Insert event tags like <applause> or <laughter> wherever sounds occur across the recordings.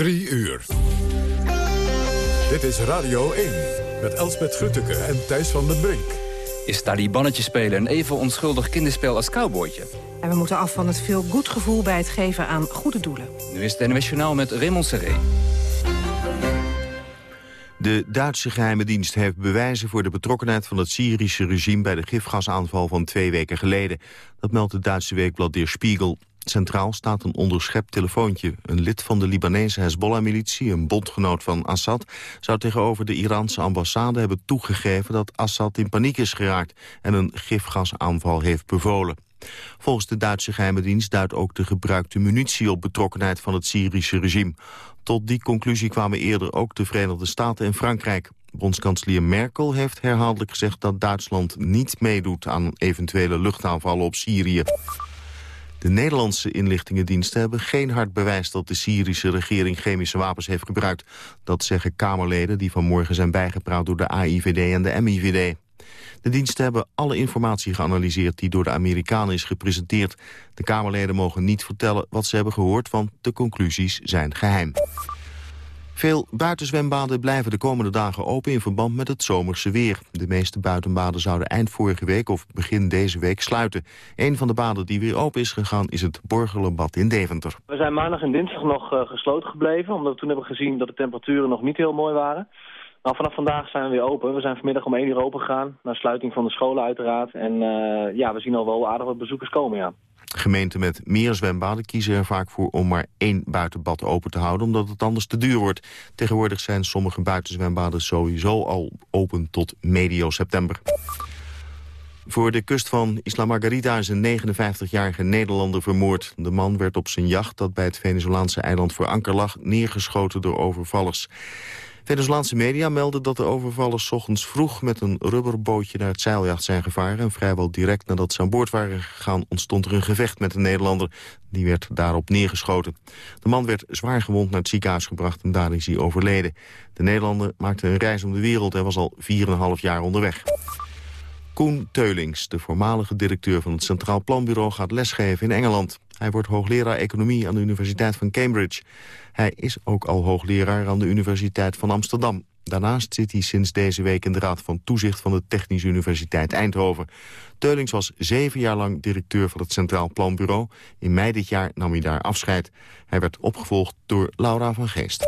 Drie uur. Dit is Radio 1 met Elsbeth Grutteke en Thijs van den Brink. Is Talibannetje spelen een even onschuldig kinderspel als cowboytje? En we moeten af van het veel goed gevoel bij het geven aan goede doelen. Nu is het NWS Journaal met Raymond Serré. De Duitse geheime dienst heeft bewijzen voor de betrokkenheid van het Syrische regime bij de gifgasaanval van twee weken geleden. Dat meldt het Duitse weekblad Der Spiegel. Centraal staat een onderschept telefoontje. Een lid van de Libanese Hezbollah-militie, een bondgenoot van Assad... zou tegenover de Iraanse ambassade hebben toegegeven... dat Assad in paniek is geraakt en een gifgasaanval heeft bevolen. Volgens de Duitse geheime dienst duidt ook de gebruikte munitie... op betrokkenheid van het Syrische regime. Tot die conclusie kwamen eerder ook de Verenigde Staten en Frankrijk. Bondskanselier Merkel heeft herhaaldelijk gezegd dat Duitsland niet meedoet aan eventuele luchtaanvallen op Syrië. De Nederlandse inlichtingendiensten hebben geen hard bewijs dat de Syrische regering chemische wapens heeft gebruikt. Dat zeggen Kamerleden die vanmorgen zijn bijgepraat door de AIVD en de MIVD. De diensten hebben alle informatie geanalyseerd die door de Amerikanen is gepresenteerd. De Kamerleden mogen niet vertellen wat ze hebben gehoord, want de conclusies zijn geheim. Veel buitenzwembaden blijven de komende dagen open in verband met het zomerse weer. De meeste buitenbaden zouden eind vorige week of begin deze week sluiten. Een van de baden die weer open is gegaan is het Borgelenbad in Deventer. We zijn maandag en dinsdag nog uh, gesloten gebleven, omdat we toen hebben gezien dat de temperaturen nog niet heel mooi waren. Nou, vanaf vandaag zijn we weer open. We zijn vanmiddag om 1 uur open gegaan, naar sluiting van de scholen uiteraard. En uh, ja, we zien al wel aardig wat bezoekers komen, ja. Gemeenten met meer zwembaden kiezen er vaak voor om maar één buitenbad open te houden, omdat het anders te duur wordt. Tegenwoordig zijn sommige buitenzwembaden sowieso al open tot medio september. Voor de kust van Isla Margarita is een 59-jarige Nederlander vermoord. De man werd op zijn jacht dat bij het Venezolaanse eiland voor anker lag... neergeschoten door overvallers. Venezolaanse media melden dat de overvallers ochtends vroeg met een rubberbootje naar het zeiljacht zijn gevaren. En vrijwel direct nadat ze aan boord waren gegaan ontstond er een gevecht met een Nederlander. Die werd daarop neergeschoten. De man werd zwaar gewond naar het ziekenhuis gebracht en daar is hij overleden. De Nederlander maakte een reis om de wereld en was al 4,5 jaar onderweg. Koen Teulings, de voormalige directeur van het Centraal Planbureau, gaat lesgeven in Engeland. Hij wordt hoogleraar economie aan de Universiteit van Cambridge. Hij is ook al hoogleraar aan de Universiteit van Amsterdam. Daarnaast zit hij sinds deze week in de Raad van Toezicht van de Technische Universiteit Eindhoven. Teulings was zeven jaar lang directeur van het Centraal Planbureau. In mei dit jaar nam hij daar afscheid. Hij werd opgevolgd door Laura van Geest.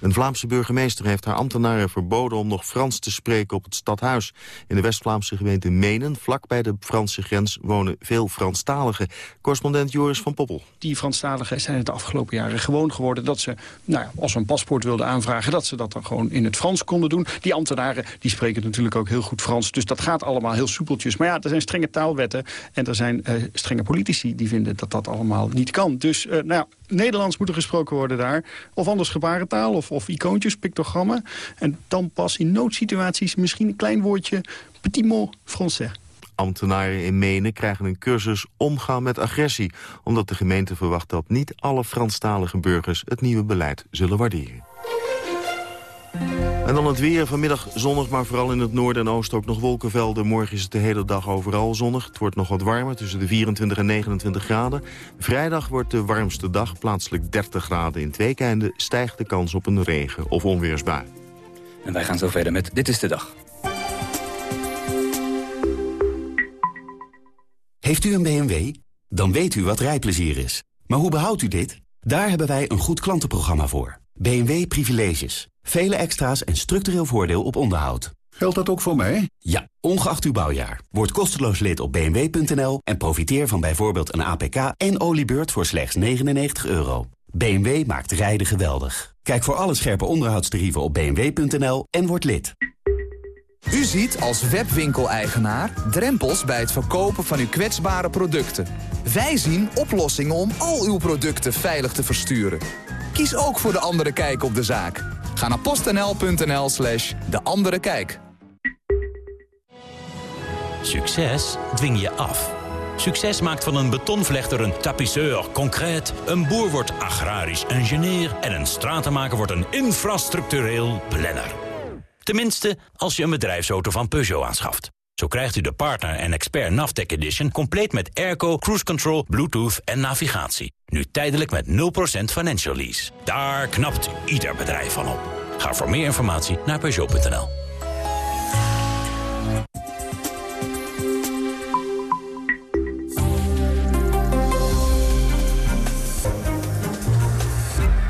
Een Vlaamse burgemeester heeft haar ambtenaren verboden om nog Frans te spreken op het stadhuis. In de West-Vlaamse gemeente Menen, vlak bij de Franse grens, wonen veel Franstaligen. Correspondent Joris van Poppel. Die Franstaligen zijn het afgelopen jaren gewoon geworden dat ze, nou ja, als ze een paspoort wilden aanvragen, dat ze dat dan gewoon in het Frans konden doen. Die ambtenaren, die spreken natuurlijk ook heel goed Frans, dus dat gaat allemaal heel soepeltjes. Maar ja, er zijn strenge taalwetten en er zijn uh, strenge politici die vinden dat dat allemaal niet kan. Dus, uh, nou ja, Nederlands moet er gesproken worden daar. Of anders gebarentaal of, of icoontjes, pictogrammen. En dan pas in noodsituaties misschien een klein woordje petit mot français. Ambtenaren in Menen krijgen een cursus omgaan met agressie... omdat de gemeente verwacht dat niet alle Franstalige burgers het nieuwe beleid zullen waarderen. En dan het weer. Vanmiddag zonnig, maar vooral in het noorden en oosten ook nog wolkenvelden. Morgen is het de hele dag overal zonnig. Het wordt nog wat warmer, tussen de 24 en 29 graden. Vrijdag wordt de warmste dag, plaatselijk 30 graden. In twee keinden stijgt de kans op een regen- of onweersbui. En wij gaan zo verder met Dit is de Dag. Heeft u een BMW? Dan weet u wat rijplezier is. Maar hoe behoudt u dit? Daar hebben wij een goed klantenprogramma voor. BMW Privileges. Vele extra's en structureel voordeel op onderhoud. Geldt dat ook voor mij? Ja, ongeacht uw bouwjaar. Word kosteloos lid op bmw.nl en profiteer van bijvoorbeeld een APK en oliebeurt voor slechts 99 euro. BMW maakt rijden geweldig. Kijk voor alle scherpe onderhoudstarieven op bmw.nl en word lid. U ziet als webwinkeleigenaar drempels bij het verkopen van uw kwetsbare producten. Wij zien oplossingen om al uw producten veilig te versturen. Kies ook voor De Andere Kijk op de zaak. Ga naar postnl.nl slash De Andere Kijk. Succes dwing je af. Succes maakt van een betonvlechter een tapisseur concreet... een boer wordt agrarisch ingenieur... en een stratenmaker wordt een infrastructureel planner. Tenminste, als je een bedrijfsauto van Peugeot aanschaft. Zo krijgt u de Partner en Expert Navtec Edition... compleet met airco, cruise control, bluetooth en navigatie. Nu tijdelijk met 0% financial lease. Daar knapt ieder bedrijf van op. Ga voor meer informatie naar Peugeot.nl.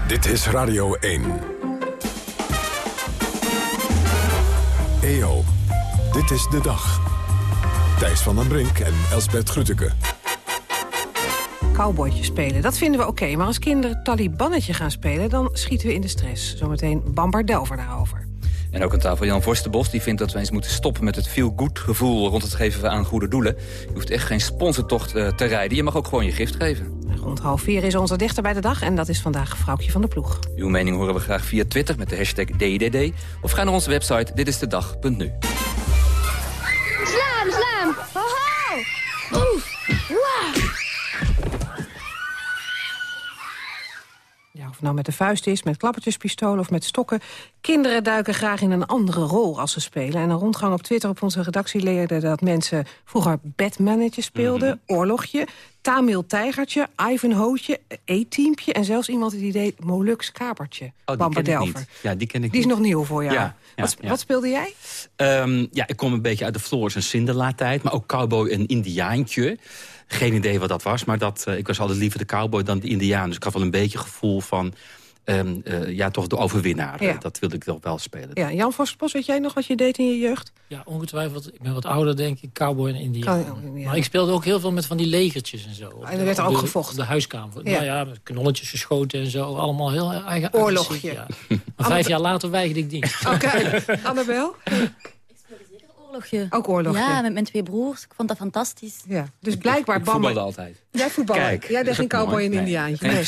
Dit is Radio 1. EO, dit is de dag. Thijs van den Brink en Elsbert Grütke. Cowboytje spelen, dat vinden we oké. maar als kinderen talibannetje gaan spelen, dan schieten we in de stress. Zometeen Bambar Delver daarover. En ook aan tafel Jan Vorstenbos, die vindt dat we eens moeten stoppen met het feel-good gevoel rond het geven aan goede doelen. Je hoeft echt geen sponsortocht eh, te rijden, je mag ook gewoon je gift geven. Rond half vier is onze dichter bij de dag en dat is vandaag Vrouwtje van de Ploeg. Uw mening horen we graag via Twitter met de hashtag DIDD of ga naar onze website ditistedag.nu. Ja, of het nou met de vuist is, met klappertjespistolen of met stokken. Kinderen duiken graag in een andere rol als ze spelen. En een rondgang op Twitter op onze redactie leerde dat mensen vroeger Batmannetje speelden, oorlogje, Tamil Tijgertje, Ivanhootje, E-teampje en zelfs iemand die deed Molux Kapertje. Oh, die Bamber ken ik Delver. niet. Ja, die ken ik Die is niet. nog nieuw voor jou. Ja, ja, wat, ja. wat speelde jij? Ehm, ja, ik kom een beetje uit de Floris en Cinderella tijd. Maar ook cowboy en indiaantje. Geen idee wat dat was. Maar dat, eh, ik was altijd liever de cowboy dan de indiaan. Dus ik had wel een beetje gevoel van... ehm, eh, ja, toch de overwinnaar. Ja. Dat wilde ik toch wel spelen. Ja, Jan Vosbos, weet jij nog wat je deed in je jeugd? Ja, ongetwijfeld. Ik ben wat ouder, denk ik. Cowboy en Indiaan. Oh, ja. Maar ik speelde ook heel veel met van die legertjes en zo. En er de- werd er op ook de- gevochten. de huiskamer. Ja. Nou ja, met knolletjes geschoten en zo. Allemaal heel eigen Oorlogje. agressief, Ja. Maar vijf jaar later weigerde ik dienst. Oké, Annabel? <laughs> Oorlogje. Ook oorlogje. Ja, met mijn twee broers. Ik vond dat fantastisch. Ja, dus blijkbaar Ik voetbalde Bamber... altijd. Jij voetballen. Kijk, Jij is geen cowboy en Nee, indiaantje. Nee.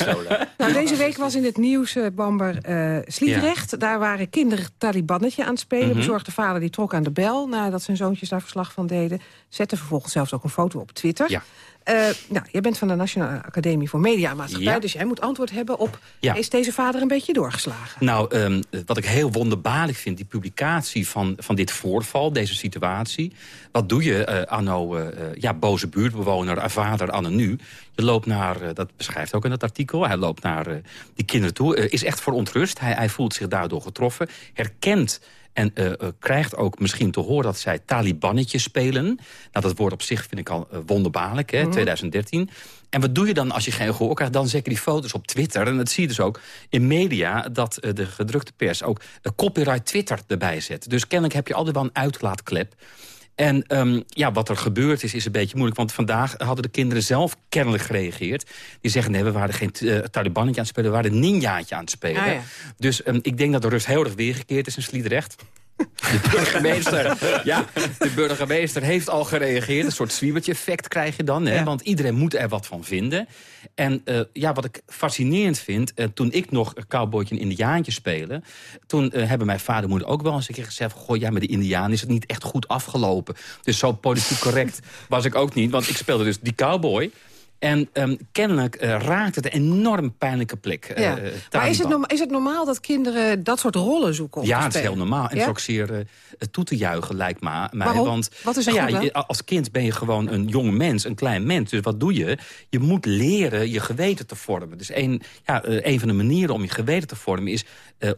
Nou, deze week was in het nieuws, eh, Bamber, eh Sliedrecht. Daar waren kinderen Talibannetje aan het spelen. Mhm. Bezorgde vader die trok aan de bel nadat zijn zoontjes daar verslag van deden. Zette vervolgens zelfs ook een foto op Twitter. Ja. Eh, nou, jij bent van de Nationale Academie voor Media en Maatschappij... Ja. dus jij moet antwoord hebben op... Ja. is deze vader een beetje doorgeslagen? Nou, ehm, wat ik heel wonderbaarlijk vind, die publicatie van, van dit voorval, deze situatie. Wat doe je, eh, anno, eh, ja, boze buurtbewoner, vader, anno nu? Je loopt naar, dat beschrijft ook in het artikel, hij loopt naar die kinderen toe. is echt verontrust, hij, hij voelt zich daardoor getroffen. Herkent en eh, krijgt ook misschien te horen dat zij Talibannetje spelen. Nou, dat woord op zich vind ik al eh, wonderbaarlijk, hè, 2013. En wat doe je dan als je geen gehoor krijgt? Dan zet je die foto's op Twitter. En dat zie je dus ook in media... dat de gedrukte pers ook copyright Twitter erbij zet. Dus kennelijk heb je altijd wel een uitlaatklep. En ehm, ja, wat er gebeurd is, is een beetje moeilijk. Want vandaag hadden de kinderen zelf kennelijk gereageerd. Die zeggen, nee, we waren geen uh, Talibannetje aan het spelen... we waren een ninjaatje aan het spelen. Ah, ja. Dus ehm, ik denk dat de rust heel erg weergekeerd is in Sliedrecht. De burgemeester, ja, de burgemeester heeft al gereageerd. Een soort zwiebertje-effect krijg je dan. Hè? Ja. Want iedereen moet er wat van vinden. En uh, ja, wat ik fascinerend vind... Uh, toen ik nog cowboytje en indiaantje spelen... toen uh, hebben mijn vader en moeder ook wel eens een keer gezegd... goh, ja, met de indiaan is het niet echt goed afgelopen. Dus zo politiek correct was ik ook niet. Want ik speelde dus die cowboy... En um, kennelijk uh, raakt het een enorm pijnlijke plek. Ja. Uh, maar is het, norma is het normaal dat kinderen dat soort rollen zoeken? ja, het is heel normaal. En ja? het is ook zeer uh, toe te juichen, lijkt mij. Waarom? Want wat is nou goed ja, als kind ben je gewoon een jong mens, een klein mens. Dus wat doe je? Je moet leren je geweten te vormen. Dus een, ja, een van de manieren om je geweten te vormen is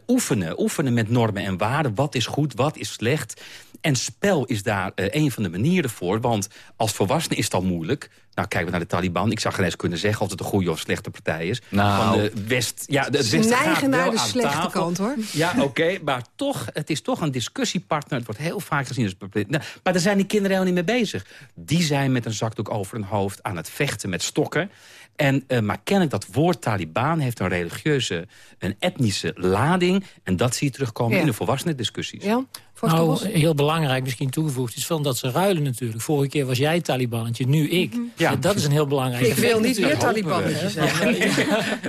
oefenen. Oefenen met normen en waarden. Wat is goed, wat is slecht? En spel is daar een van de manieren voor. Want als volwassene is het al moeilijk. Nou, kijken we naar de Taliban. Ik zou geen eens kunnen zeggen of het een goede of slechte partij is. Nou. Van de West, ja, de Ze Westen neigen naar de slechte tafel. kant, hoor. Ja, oké, okay, maar toch, het is toch een discussiepartner. Het wordt heel vaak gezien als... Nou, maar daar zijn die kinderen helemaal niet mee bezig. Die zijn met een zakdoek over hun hoofd aan het vechten met stokken. En, uh, maar kennelijk dat woord Taliban heeft een religieuze, een etnische lading. En dat zie je terugkomen Ja. in de volwassenen discussies. Ja? Nou, heel belangrijk misschien toegevoegd is van dat ze ruilen natuurlijk. Vorige keer was jij Talibannetje, nu ik. Ja. En dat is een heel belangrijk Ik wil niet meer. Talibannetje zijn.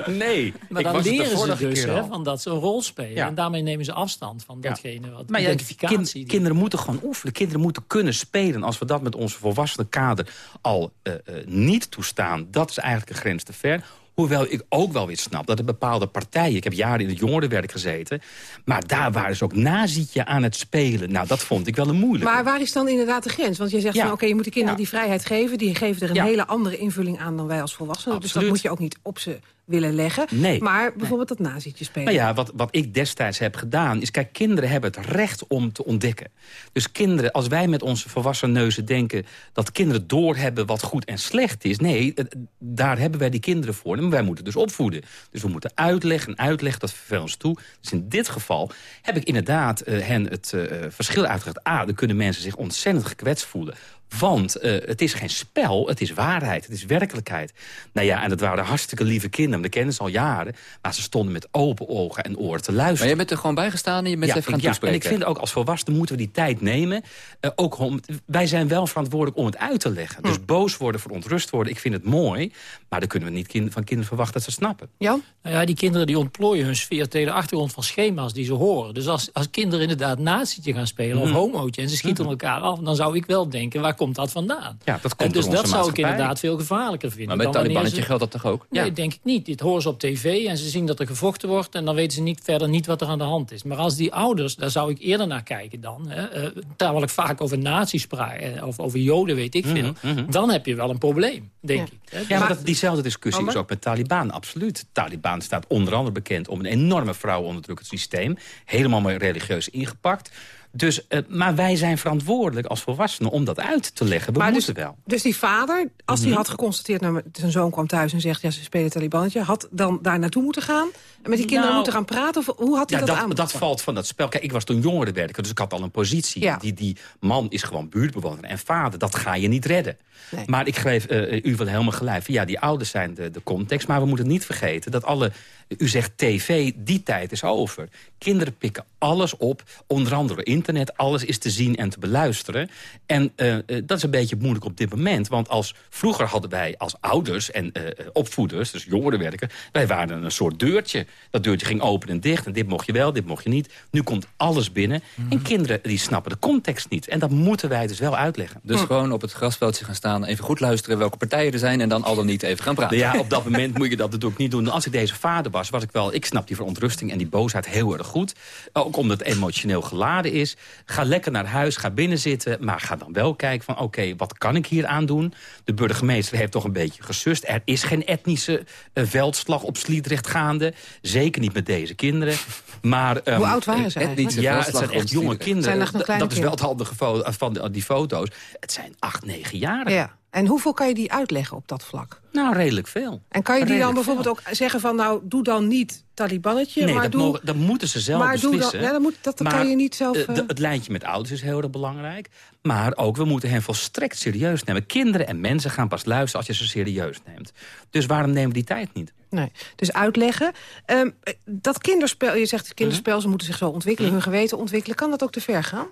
<laughs> Nee, Maar ik dan leren ze vorige dus keer hè, van dat ze een rol spelen. Ja. En daarmee nemen ze afstand van Ja. datgene wat Maar ja, identificatie... kind- die- kinderen moeten gewoon oefenen. Kinderen moeten kunnen spelen. Als we dat met onze volwassenen kader al eh, eh, niet toestaan... dat is eigenlijk een grens te ver. Hoewel ik ook wel weer snap dat er bepaalde partijen... ik heb jaren in het jongerenwerk gezeten... maar daar waren ze ook nazietje aan het spelen. Nou, dat vond ik wel een moeilijk. Maar waar is dan inderdaad de grens? Want je zegt Ja. van oké, je moet de kinderen Ja. die vrijheid geven. Die geven er een hele andere invulling aan dan wij als volwassenen. Dus dat Absoluut. moet je ook niet op ze willen leggen. Nee. Maar bijvoorbeeld dat nazietje spelen. Nou ja, wat, wat ik destijds heb gedaan... is, kijk, kinderen hebben het recht om te ontdekken. Dus kinderen, als wij met onze volwassen neuzen denken... dat kinderen doorhebben wat goed en slecht is... nee, eh, daar hebben wij die kinderen voor. Maar wij moeten dus opvoeden. Dus we moeten uitleggen en uitleggen, dat vervelt ons toe. Dus in dit geval heb ik inderdaad eh, hen het eh, verschil uitgelegd. A, dan kunnen mensen zich ontzettend gekwetst voelen... Want eh, het is geen spel, het is waarheid, het is werkelijkheid. Nou ja, en dat waren hartstikke lieve kinderen. We kennen ze al jaren. Maar ze stonden met open ogen en oren te luisteren. Maar jij bent er gewoon bij gestaan en je bent ja, even gaan ik, ja, en ik vind ook als volwassenen moeten we die tijd nemen. Eh, ook om, wij zijn wel verantwoordelijk om het uit te leggen. Hm. Dus boos worden, verontrust worden, ik vind het mooi. Maar dan kunnen we niet kind- van kinderen verwachten dat ze snappen. Jan? Nou ja, die kinderen die ontplooien hun sfeer tegen de achtergrond van schema's die ze horen. Dus als, als kinderen inderdaad nazietje gaan spelen of Mhm. homootje... en ze schieten elkaar af, dan zou ik wel denken, waar komt dat vandaan? Ja, dat En komt dus dat zou ik inderdaad veel gevaarlijker vinden. Maar wanneer Talibannetje ze- geldt dat toch ook? Nee, denk ik niet. Dit horen ze op tv en ze zien dat er gevochten wordt... en dan weten ze niet, verder niet wat er aan de hand is. Maar als die ouders, daar zou ik eerder naar kijken dan... Hè, eh, terwijl ik vaak over nazi's praat, eh, of over joden weet ik veel... Mhm, mhm. dan heb je wel een probleem, denk ik. Hè. Ja, maar dat, diezelfde discussie Oh, is ook met Taliban, absoluut. Taliban staat onder andere bekend om een enorme vrouwenonderdrukkend systeem. Helemaal maar religieus ingepakt. Dus, eh, maar wij zijn verantwoordelijk als volwassenen om dat uit te leggen. We Maar moeten dus, wel. dus die vader, als hij Mhm. had geconstateerd... Nou, zijn zoon kwam thuis en zegt, ja, ze spelen Talibannetje... had dan daar naartoe moeten gaan en met die kinderen Nou, moeten gaan praten? Of hoe had hij Ja, dat, dat, aan? dat valt van dat spel. Kijk, ik was toen jongerenwerker, dus ik had al een positie. Ja. Die, die man is gewoon buurtbewoner en vader. Dat ga je niet redden. Nee. Maar ik geef eh, u wel helemaal gelijk. Ja, die ouders zijn de, de context. Maar we moeten niet vergeten dat alle... U zegt tv, die tijd is over. Kinderen pikken alles op. Onder andere internet. Alles is te zien en te beluisteren. En eh, eh, dat is een beetje moeilijk op dit moment. Want als vroeger hadden wij als ouders en eh, opvoeders... dus jongerenwerkers, wij waren een soort deurtje. Dat deurtje ging open en dicht. En dit mocht je wel, dit mocht je niet. Nu komt alles binnen. En kinderen die snappen de context niet. En dat moeten wij dus wel uitleggen. Dus gewoon op het grasveldje gaan staan, even goed luisteren welke partijen er zijn... en dan al dan niet even gaan praten. Ja, op dat moment moet je dat natuurlijk niet doen. Als ik deze vader was, was ik wel... Ik snap die verontrusting en die boosheid heel erg goed. Ook omdat het emotioneel geladen is. Ga lekker naar huis, ga binnen zitten. Maar ga dan wel kijken van, oké, wat kan ik hier aan doen? De burgemeester heeft toch een beetje gesust. Er is geen etnische eh, veldslag op Sliedrecht gaande. Zeker niet met deze kinderen. Maar, ehm, Hoe oud waren ze eh, eigenlijk? Ja, het zijn echt jonge kinderen. Dat- is wel het handige van die foto's. Het zijn acht, negen jaar. Ja. En hoeveel kan je die uitleggen op dat vlak? Nou, redelijk veel. En kan je die dan bijvoorbeeld ook zeggen van... nou, doe dan niet Talibannetje, Nee, maar dat, doe... mogen, dat moeten ze zelf maar doe beslissen. dan, ja, dat, moet, dat Maar, kan je niet zelf... de- het lijntje met ouders is heel erg belangrijk. Maar ook, we moeten hen volstrekt serieus nemen. Kinderen en mensen gaan pas luisteren als je ze serieus neemt. Dus waarom nemen we die tijd niet? Nee, dus uitleggen. Ehm, eh, dat kinderspel, je zegt kinderspel, ze moeten zich zo ontwikkelen, hun geweten ontwikkelen. Kan dat ook te ver gaan?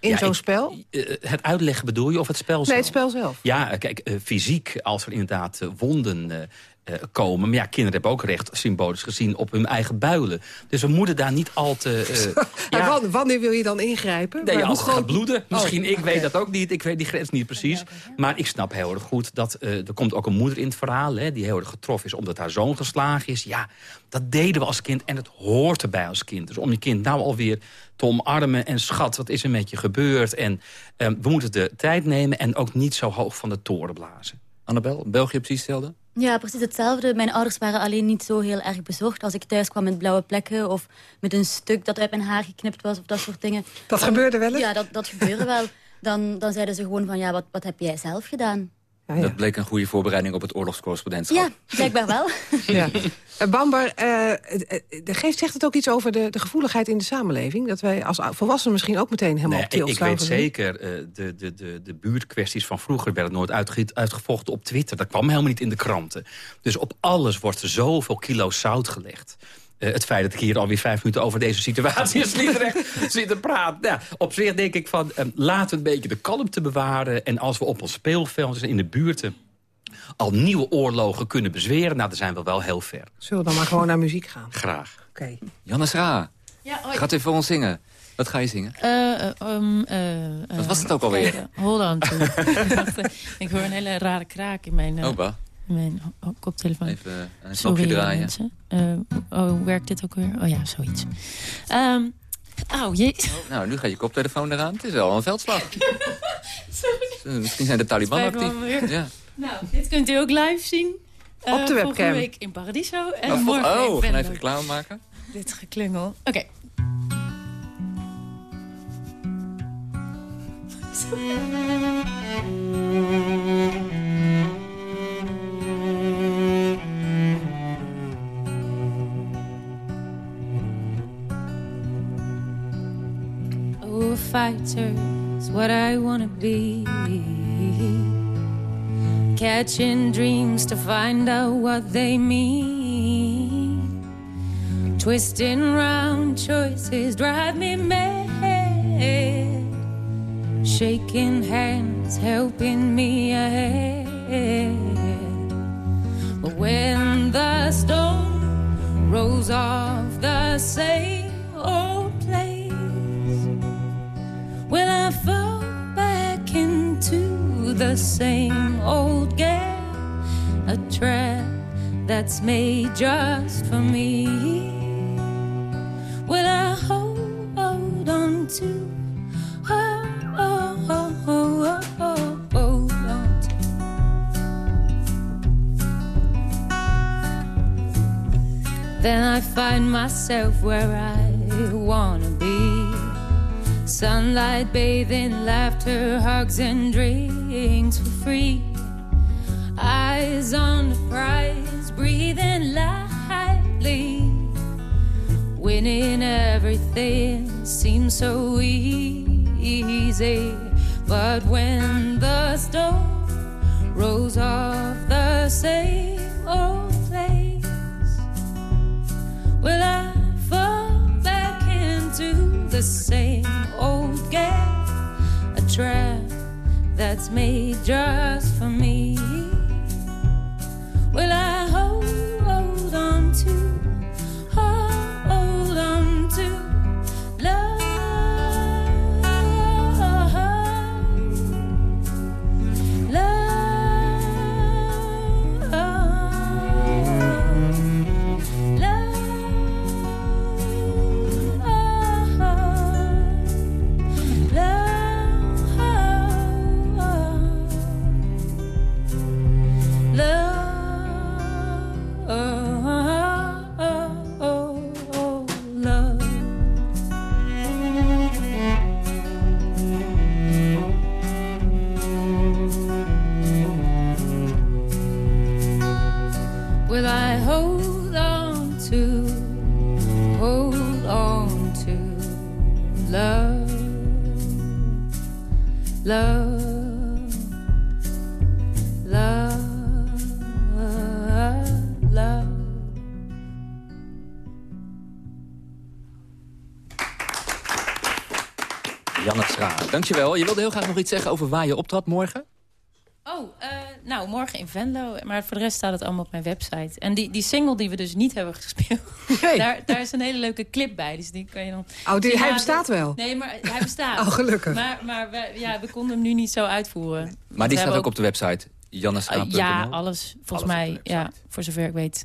In Ja, zo'n spel? Eh, het uitleggen bedoel je of het spel Nee, zelf? het spel zelf. Ja, eh, kijk, eh, fysiek, als er inderdaad eh, wonden eh, eh, komen... maar ja, kinderen hebben ook recht, symbolisch gezien, op hun eigen builen. Dus we moeten daar niet al te... eh, <laughs> ja, wan- wanneer wil je dan ingrijpen? Nee, Maar als het gaat bloeden. Misschien, Oh, ik oké. weet dat ook niet. Ik weet die grens niet precies. Maar ik snap heel erg goed dat... eh, er komt ook een moeder in het verhaal... Hè, die heel erg getroffen is omdat haar zoon geslagen is. Ja, dat deden we als kind en het hoort erbij als kind. Dus om je kind nou alweer te omarmen en schat, wat is er met je gebeurd? En eh, we moeten de tijd nemen en ook niet zo hoog van de toren blazen. Annabel, België precies hetzelfde? Ja, precies hetzelfde. Mijn ouders waren alleen niet zo heel erg bezorgd. Als ik thuis kwam met blauwe plekken of met een stuk dat uit mijn haar geknipt was of dat soort dingen. Dat dan- gebeurde wel eens? Ja, dat, dat gebeurde wel. Dan, dan zeiden ze gewoon van, ja, wat, wat heb jij zelf gedaan? Ja, ja. Dat bleek een goede voorbereiding op het oorlogscorrespondentschap. Ja, blijkbaar wel. <laughs> Ja. Eh, Bamber, eh, eh, de geest zegt het ook iets over de, de gevoeligheid in de samenleving? Dat wij als volwassenen misschien ook meteen helemaal Nee, op til ik, ik weet zeker, eh, de, de, de, de buurtkwesties van vroeger werden nooit uitge- uitgevochten op Twitter. Dat kwam helemaal niet in de kranten. Dus op alles wordt er zoveel kilo zout gelegd. Eh, het feit dat ik hier alweer vijf minuten over deze situatie in Sliedrecht <laughs> zit te praten. Nou, op zich denk ik van, eh, laten we een beetje de kalmte bewaren. En als we op ons speelveld dus in de buurten al nieuwe oorlogen kunnen bezweren... nou, dan zijn we wel heel ver. Zullen we dan maar gewoon naar muziek gaan? Graag. Oké. Jannes Ra, Ja, hoi. gaat u voor ons zingen? Wat ga je zingen? Eh, eh, um, Wat was het ook alweer? Hold on. <laughs> ik hoor een hele rare kraak in mijn... Opa. Mijn oh, koptelefoon. Even een knopje Sorry, draaien. mensen. Eh, oh, hoe werkt dit ook weer? Oh ja, zoiets. Ehm oh, jee. Nou, nu gaat je koptelefoon eraan. Het is wel een veldslag. <laughs> Eh, Misschien zijn de Taliban actief. Ja. Nou, dit kunt u ook live zien. eh, Op de webcam. Volgende week in Paradiso. En Oh, morgen oh, we gaan even reclame maken. Dit geklungel. Oké. Oh, fighter is what I wanna be. Catching dreams to find out what they mean. Twisting round choices drive me mad. Shaking hands, helping me ahead. But when the storm rolls off the same old the same old game? A trap that's made just for me. Will I hold hold on to. Then I find myself where I wanna. Sunlight bathing, laughter, hugs, and drinks for free. Eyes on the prize, breathing lightly. Winning everything seems so easy. But when the storm rolls off the same old place, will I the same old game? A trap that's made just for me. Je wilde heel graag nog iets zeggen over waar je optrad morgen? Oh, eh, nou, morgen in Venlo. Maar voor de rest staat het allemaal op mijn website. En die, die single die we dus niet hebben gespeeld... <laughs> Daar, daar is een hele leuke clip bij. Dus die kan je dan... Oh, die- hij bestaat wel? Nee, maar hij bestaat. <laughs> Oh, gelukkig. Maar, maar we, ja, we konden hem nu niet zo uitvoeren. Maar die staat ook op de website. janneschraar.nl. Ja, alles. Volgens Alles mij, ja, voor zover ik weet.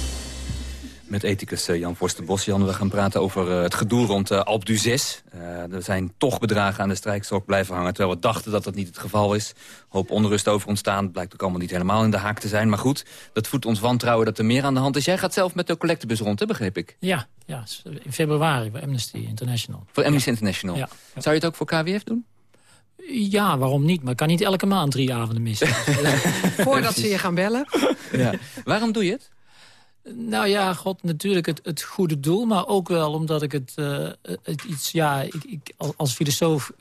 Met ethicus eh, Jan Forsterbos. Jan, we gaan praten over eh, het gedoe rond uh, Alp du 6. Uh, er zijn toch bedragen aan de strijkstok blijven hangen... terwijl we dachten dat dat niet het geval is. Hoop onrust over ontstaan. Blijkt ook allemaal niet helemaal in de haak te zijn. Maar goed, dat voedt ons wantrouwen dat er meer aan de hand is. Jij gaat zelf met de collectebus rond, hè, begreep ik? Ja, ja, in februari bij Amnesty International. Voor Amnesty International. Ja. Zou je het ook voor KWF doen? Ja, waarom niet? Maar ik kan niet elke maand drie avonden missen. <laughs> Voordat ze je gaan bellen. Ja. Waarom doe je het? Nou ja, god, natuurlijk het, het goede doel. Maar ook wel omdat ik het, uh, het iets... Ja, ik, ik, als filosoof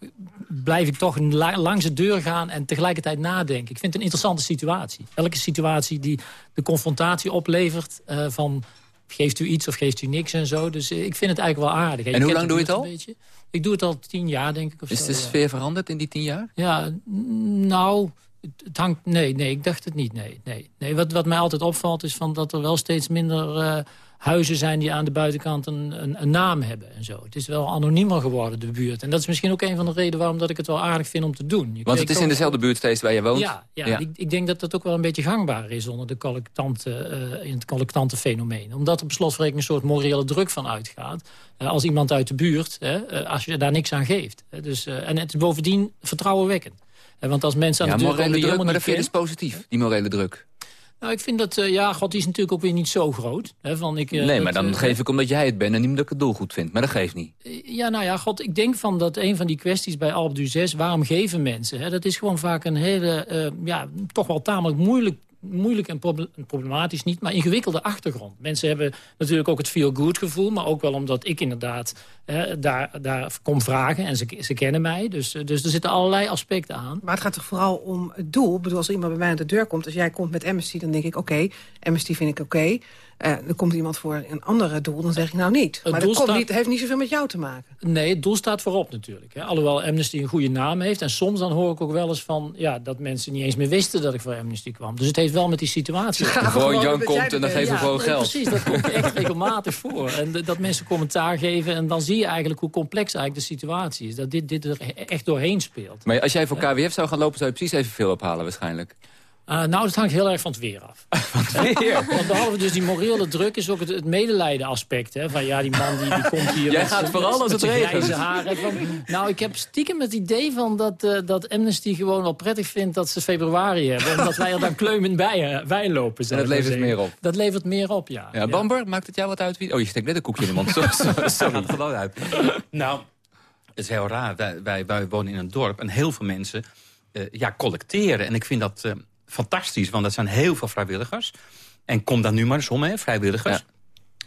blijf ik toch la langs de deur gaan... en tegelijkertijd nadenken. Ik vind het een interessante situatie. Elke situatie die de confrontatie oplevert uh, van... geeft u iets of geeft u niks en zo. Dus ik vind het eigenlijk wel aardig. En hoe lang doe je het al? Ik doe het al tien jaar, denk ik. Of Is zo, de ja. sfeer veranderd in die tien jaar? Ja, nou, Het hangt, nee, nee, ik dacht het niet. Nee, nee, nee. Wat, wat mij altijd opvalt is van dat er wel steeds minder uh, huizen zijn... die aan de buitenkant een, een, een, naam hebben en zo. Het is wel anoniemer geworden, de buurt. En dat is misschien ook een van de redenen waarom dat ik het wel aardig vind om te doen. Je Want het is in dezelfde buurt steeds waar je woont? Ja, ja, ja. Ik, ik, denk dat dat ook wel een beetje gangbaar is onder de collectanten, uh, in het collectante fenomeen. Omdat er op slotverrekening een soort morele druk van uitgaat. Uh, als iemand uit de buurt, als je daar niks aan geeft. Dus, en het is bovendien vertrouwenwekkend. Want als mensen aan ja, de deur morele komen druk, maar dat vind je dus positief, die morele druk. Nou, ik vind dat, uh, ja, God die is natuurlijk ook weer niet zo groot. Hè, van ik, uh, nee, maar dan uh, geef ik omdat jij het bent en niet omdat ik het doel goed vind. Maar dat geeft niet. Ja, nou ja, God, ik denk van dat een van die kwesties bij Alp du 6, waarom geven mensen? Hè, dat is gewoon vaak een hele, ja, toch wel tamelijk moeilijk moeilijk en problematisch niet, maar ingewikkelde achtergrond. Mensen hebben natuurlijk ook het feel-good gevoel... maar ook wel omdat ik inderdaad eh, daar, daar kom vragen en ze, ze kennen mij. Dus, dus er zitten allerlei aspecten aan. Maar het gaat toch vooral om het doel? Ik bedoel, als iemand bij mij aan de deur komt... als jij komt met Amnesty, dan denk ik oké, okay, Amnesty vind ik oké... Okay. Uh, er komt iemand voor een andere doel, dan zeg ik nou niet. Het maar doel dat staat... niet, heeft niet zoveel met jou te maken. Nee, het doel staat voorop natuurlijk. Hè. Alhoewel Amnesty een goede naam heeft. En soms dan hoor ik ook wel eens van... Ja, dat mensen niet eens meer wisten dat ik voor Amnesty kwam. Dus het heeft wel met die situatie... Gewoon Jan komt en dan geven we ja, gewoon geld. Precies, dat komt echt regelmatig voor. En dat mensen commentaar geven. En dan zie je eigenlijk hoe complex eigenlijk de situatie is. Dat dit, dit er echt doorheen speelt. Maar als jij voor KWF zou gaan lopen... zou je precies evenveel ophalen waarschijnlijk. Uh, nou, dat hangt heel erg van het weer af. <laughs> Van het weer? <laughs> Want behalve dus die morele druk is ook het, het medelijden aspect. Hè? Van ja, die man die, die komt hier Jij met, gaat vooral als het regent. haren. Van, nou, ik heb stiekem het idee van dat, uh, dat Amnesty gewoon wel prettig vindt dat ze februari hebben. Omdat wij er dan kleumend bij, uh, bij lopen. En dat levert meer op? Dat levert meer op, ja. Ja, Bamber, maakt het jou wat uit? Wie... Oh, je steekt net een koekje in de mond. <laughs> Sorry, sorry. gaat er gewoon uit. Nou, het is heel raar. Wij, wij, wij wonen in een dorp en heel veel mensen ja, collecteren. En ik vind dat fantastisch, want dat zijn heel veel vrijwilligers. En kom dan nu maar eens om, hè, vrijwilligers. Ja.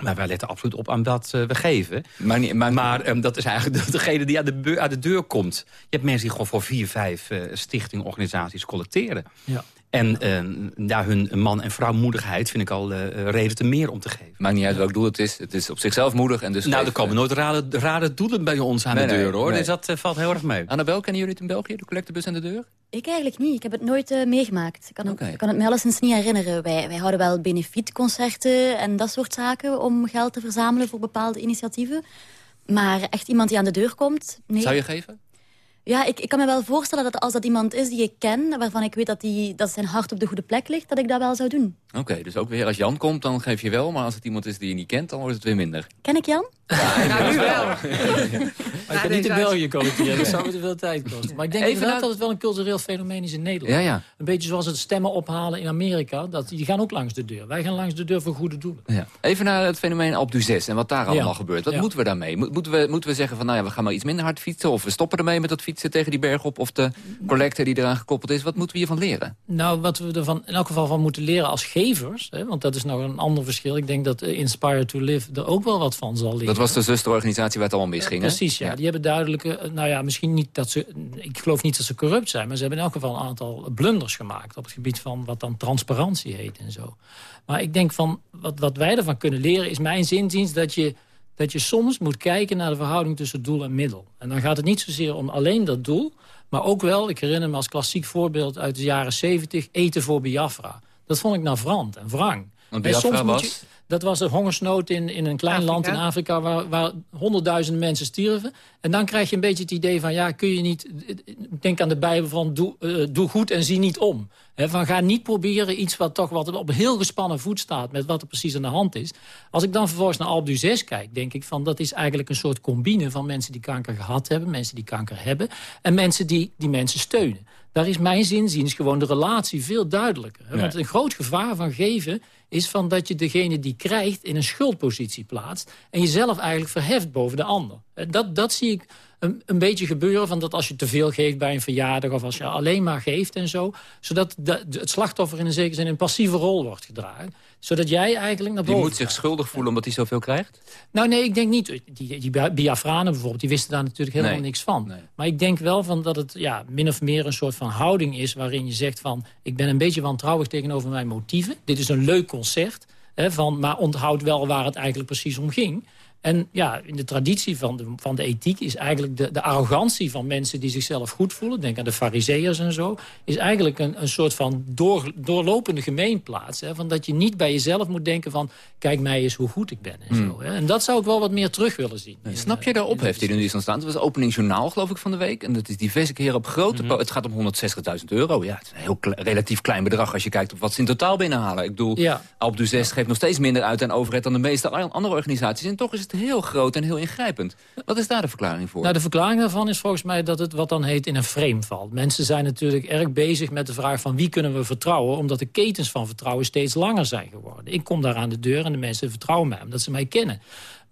Maar wij letten absoluut op aan wat uh, we geven. Maar, niet, maar, maar um, dat is eigenlijk <laughs> degene die aan de, aan de deur komt. Je hebt mensen die gewoon voor vier, vijf uh, stichting, organisaties collecteren. Ja. En uh, ja, hun man- en vrouwmoedigheid vind ik al uh, reden te meer om te geven. Maakt niet uit welk doel het is. Het is op zichzelf moedig. En dus nou, geeft, er komen nooit rare, rare doelen bij ons aan nee, de deur, nee, hoor. Nee. Dus dat uh, valt heel erg mee. Annabel, kennen jullie het in België, de collectebus aan de deur? Ik eigenlijk niet. Ik heb het nooit uh, meegemaakt. Ik kan, okay. het, kan het me alleszins niet herinneren. Wij, wij houden wel benefietconcerten en dat soort zaken... om geld te verzamelen voor bepaalde initiatieven. Maar echt iemand die aan de deur komt... Nee. Zou je geven? Ja, ik, ik kan me wel voorstellen dat als dat iemand is die ik ken... waarvan ik weet dat, die, dat zijn hart op de goede plek ligt... dat ik dat wel zou doen. Oké, okay, dus ook weer als Jan komt, dan geef je wel... maar als het iemand is die je niet kent, dan wordt het weer minder. Ken ik Jan? Ja, nou, nu wel. <laughs> Maar ik kan niet in België collecteren, dat zou me te veel tijd kosten. Maar ik denk inderdaad dat het wel een cultureel fenomeen is in Nederland. Ja, ja. Een beetje zoals het stemmen ophalen in Amerika. Dat, die gaan ook langs de deur. Wij gaan langs de deur voor goede doelen. Ja. Even naar het fenomeen Alp 6 en wat daar allemaal ja. gebeurt. Wat moeten we daarmee? Moeten we, moeten we zeggen van, nou ja, we gaan maar iets minder hard fietsen... of we stoppen ermee met dat fietsen tegen die berg op... of de collecte die eraan gekoppeld is. Wat moeten we hiervan leren? Nou, wat we er in elk geval van moeten leren als gevers... Hè, want dat is nog een ander verschil. Ik denk dat Inspire to Live er ook wel wat van zal leren. Dat was de zusterorganisatie waar het allemaal misging, uh, Precies, ja. ja. Die hebben duidelijke... Nou ja, misschien niet dat ze... Ik geloof niet dat ze corrupt zijn... maar ze hebben in elk geval een aantal blunders gemaakt... op het gebied van wat dan transparantie heet en zo. Maar ik denk van... Wat, wat wij ervan kunnen leren is mijn zinziens... dat je dat je soms moet kijken naar de verhouding tussen doel en middel. En dan gaat het niet zozeer om alleen dat doel... maar ook wel, ik herinner me als klassiek voorbeeld uit de jaren 70... eten voor Biafra. Dat vond ik navrant en wrang. Want Biafra was? Dat was een hongersnood in, in een klein Afrika. land in Afrika... Waar, waar honderdduizenden mensen stierven. En dan krijg je een beetje het idee van... ja, kun je niet... Denk aan de Bijbel van doe, uh, doe goed en zie niet om. He, van ga niet proberen iets wat toch wat op heel gespannen voet staat... met wat er precies aan de hand is. Als ik dan vervolgens naar Alpe 6 kijk... denk ik van dat is eigenlijk een soort combine van mensen die kanker gehad hebben... mensen die kanker hebben... en mensen die die mensen steunen. Daar is mijn zinziens gewoon de relatie veel duidelijker. He, want een groot gevaar van geven is van dat je degene die krijgt in een schuldpositie plaatst... en jezelf eigenlijk verheft boven de ander. Dat, dat zie ik een, een beetje gebeuren van dat als je te veel geeft bij een verjaardag... of als je alleen maar geeft en zo... zodat de, de, het slachtoffer in een zekere zin een passieve rol wordt gedragen. Zodat jij eigenlijk naar boven Die moet zich schuldig voelen omdat hij zoveel krijgt? Nou nee, ik denk niet. Die, die Biafranen bijvoorbeeld, die wisten daar natuurlijk helemaal nee. niks van. Nee. Maar ik denk wel van dat het ja, min of meer een soort van houding is... waarin je zegt van, ik ben een beetje wantrouwig tegenover mijn motieven. Dit is een leuk concert, hè, van, maar onthoud wel waar het eigenlijk precies om ging. En ja, in de traditie van de, van de ethiek is eigenlijk de, de arrogantie van mensen die zichzelf goed voelen, denk aan de fariseërs en zo, is eigenlijk een, een soort van door, doorlopende gemeenplaats. Hè, van dat je niet bij jezelf moet denken van, kijk mij eens hoe goed ik ben en Hmm. zo. Hè. En dat zou ik wel wat meer terug willen zien. Snap je daarop, heeft hij er nu eens aan staan. Het was openingsjournaal, geloof ik, van de week. En dat is diverse keren op grote... Mhm. Het gaat om 160.000 euro. Ja, het is een heel kle- relatief klein bedrag als je kijkt op wat ze in totaal binnenhalen. Ik bedoel, Ja. Alp du Zest geeft nog steeds minder uit aan overheid... dan de meeste andere organisaties. En toch is het heel groot en heel ingrijpend. Wat is daar de verklaring voor? Nou, de verklaring daarvan is volgens mij dat het wat dan heet in een frame valt. Mensen zijn natuurlijk erg bezig met de vraag van wie kunnen we vertrouwen... omdat de ketens van vertrouwen steeds langer zijn geworden. Ik kom daar aan de deur en de mensen vertrouwen mij omdat ze mij kennen.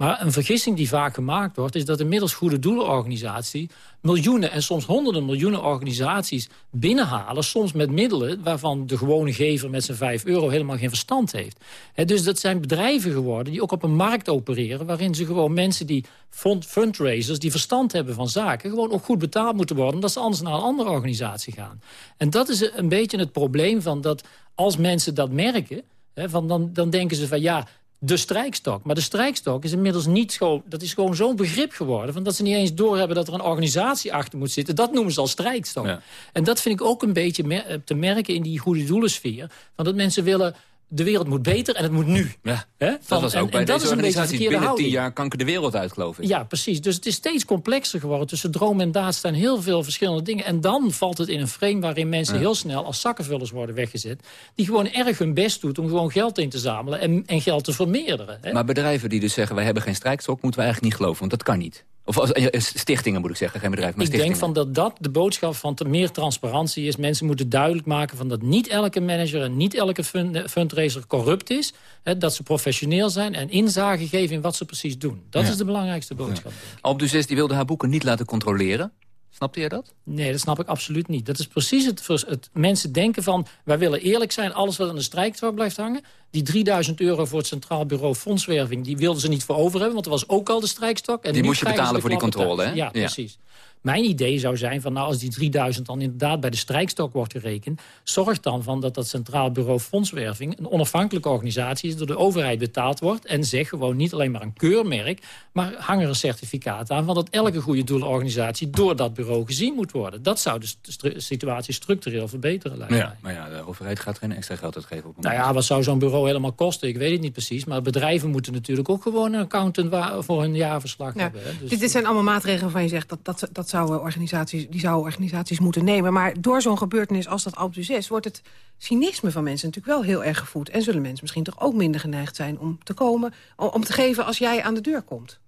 Maar een vergissing die vaak gemaakt wordt... is dat inmiddels goede doelenorganisatie miljoenen en soms honderden miljoenen organisaties binnenhalen. Soms met middelen waarvan de gewone gever met zijn 5 euro helemaal geen verstand heeft. Hè, dus dat zijn bedrijven geworden die ook op een markt opereren... waarin ze gewoon mensen die fund fundraisers, die verstand hebben van zaken... gewoon ook goed betaald moeten worden... omdat ze anders naar een andere organisatie gaan. En dat is een beetje het probleem van dat als mensen dat merken... Van dan, dan denken ze van ja, de strijkstok. Maar de strijkstok is inmiddels niet gewoon... dat is gewoon zo'n begrip geworden... Van dat ze niet eens doorhebben dat er een organisatie achter moet zitten. Dat noemen ze al strijkstok. En dat vind ik ook een beetje te merken in die goede doelensfeer. Van dat mensen willen... de wereld moet beter en het moet nu. Ja, dat was en- ook bij en dat deze is een beetje de organisatie. verkeerde Binnen tien houding. jaar kanker de wereld uit, geloof ik. Ja, precies. Dus het is steeds complexer geworden. Tussen droom en daad staan heel veel verschillende dingen. En dan valt het in een frame waarin mensen Ja. heel snel als zakkenvullers worden weggezet. Die gewoon erg hun best doet om gewoon geld in te zamelen en, en geld te vermeerderen. Hè? Maar bedrijven die dus zeggen, wij hebben geen strijkstok... moeten we eigenlijk niet geloven, want dat kan niet. Of als- eh, stichtingen moet ik zeggen, geen bedrijf, maar Ik denk van dat dat de boodschap van meer transparantie is. Mensen moeten duidelijk maken van dat niet elke manager en niet elke fund- fundraiser corrupt is. Hè, dat ze professioneel zijn en inzage geven in wat ze precies doen. Dat Ja. is de belangrijkste boodschap. Alp du Zest die wilde haar boeken niet laten controleren. Snapte jij dat? Nee, dat snap ik absoluut niet. Dat is precies het, het mensen denken van... wij willen eerlijk zijn, alles wat aan de strijkstok blijft hangen... die 3000 euro voor het Centraal Bureau Fondswerving... die wilden ze niet voor over hebben, want er was ook al de strijkstok. En Die moest je betalen voor die controle, hè? Ja, Ja. precies. Mijn idee zou zijn van nou, als die 3000 dan inderdaad bij de strijkstok wordt gerekend... zorg dan van dat dat Centraal Bureau Fondswerving... een onafhankelijke organisatie is, door de overheid betaald wordt... en zeg gewoon niet alleen maar een keurmerk... maar hang er een certificaat aan van dat elke goede doelenorganisatie... door dat bureau gezien moet worden. Dat zou de stru- situatie structureel verbeteren lijken mij. Ja, maar ja, de overheid gaat geen extra geld uitgeven. Op een Nou ja, wat zou zo'n bureau helemaal kosten? Ik weet het niet precies. Maar bedrijven moeten natuurlijk ook gewoon een accountant voor hun jaarverslag Ja, hebben. Hè? Dus- dit, dit zijn allemaal maatregelen waarvan je zegt dat, dat, dat zouden organisaties, die zouden organisaties moeten nemen. Maar door zo'n gebeurtenis als dat Alpe wordt het cynisme van mensen natuurlijk wel heel erg gevoed. En zullen mensen misschien toch ook minder geneigd zijn om te komen, om, om te geven als jij aan de deur komt.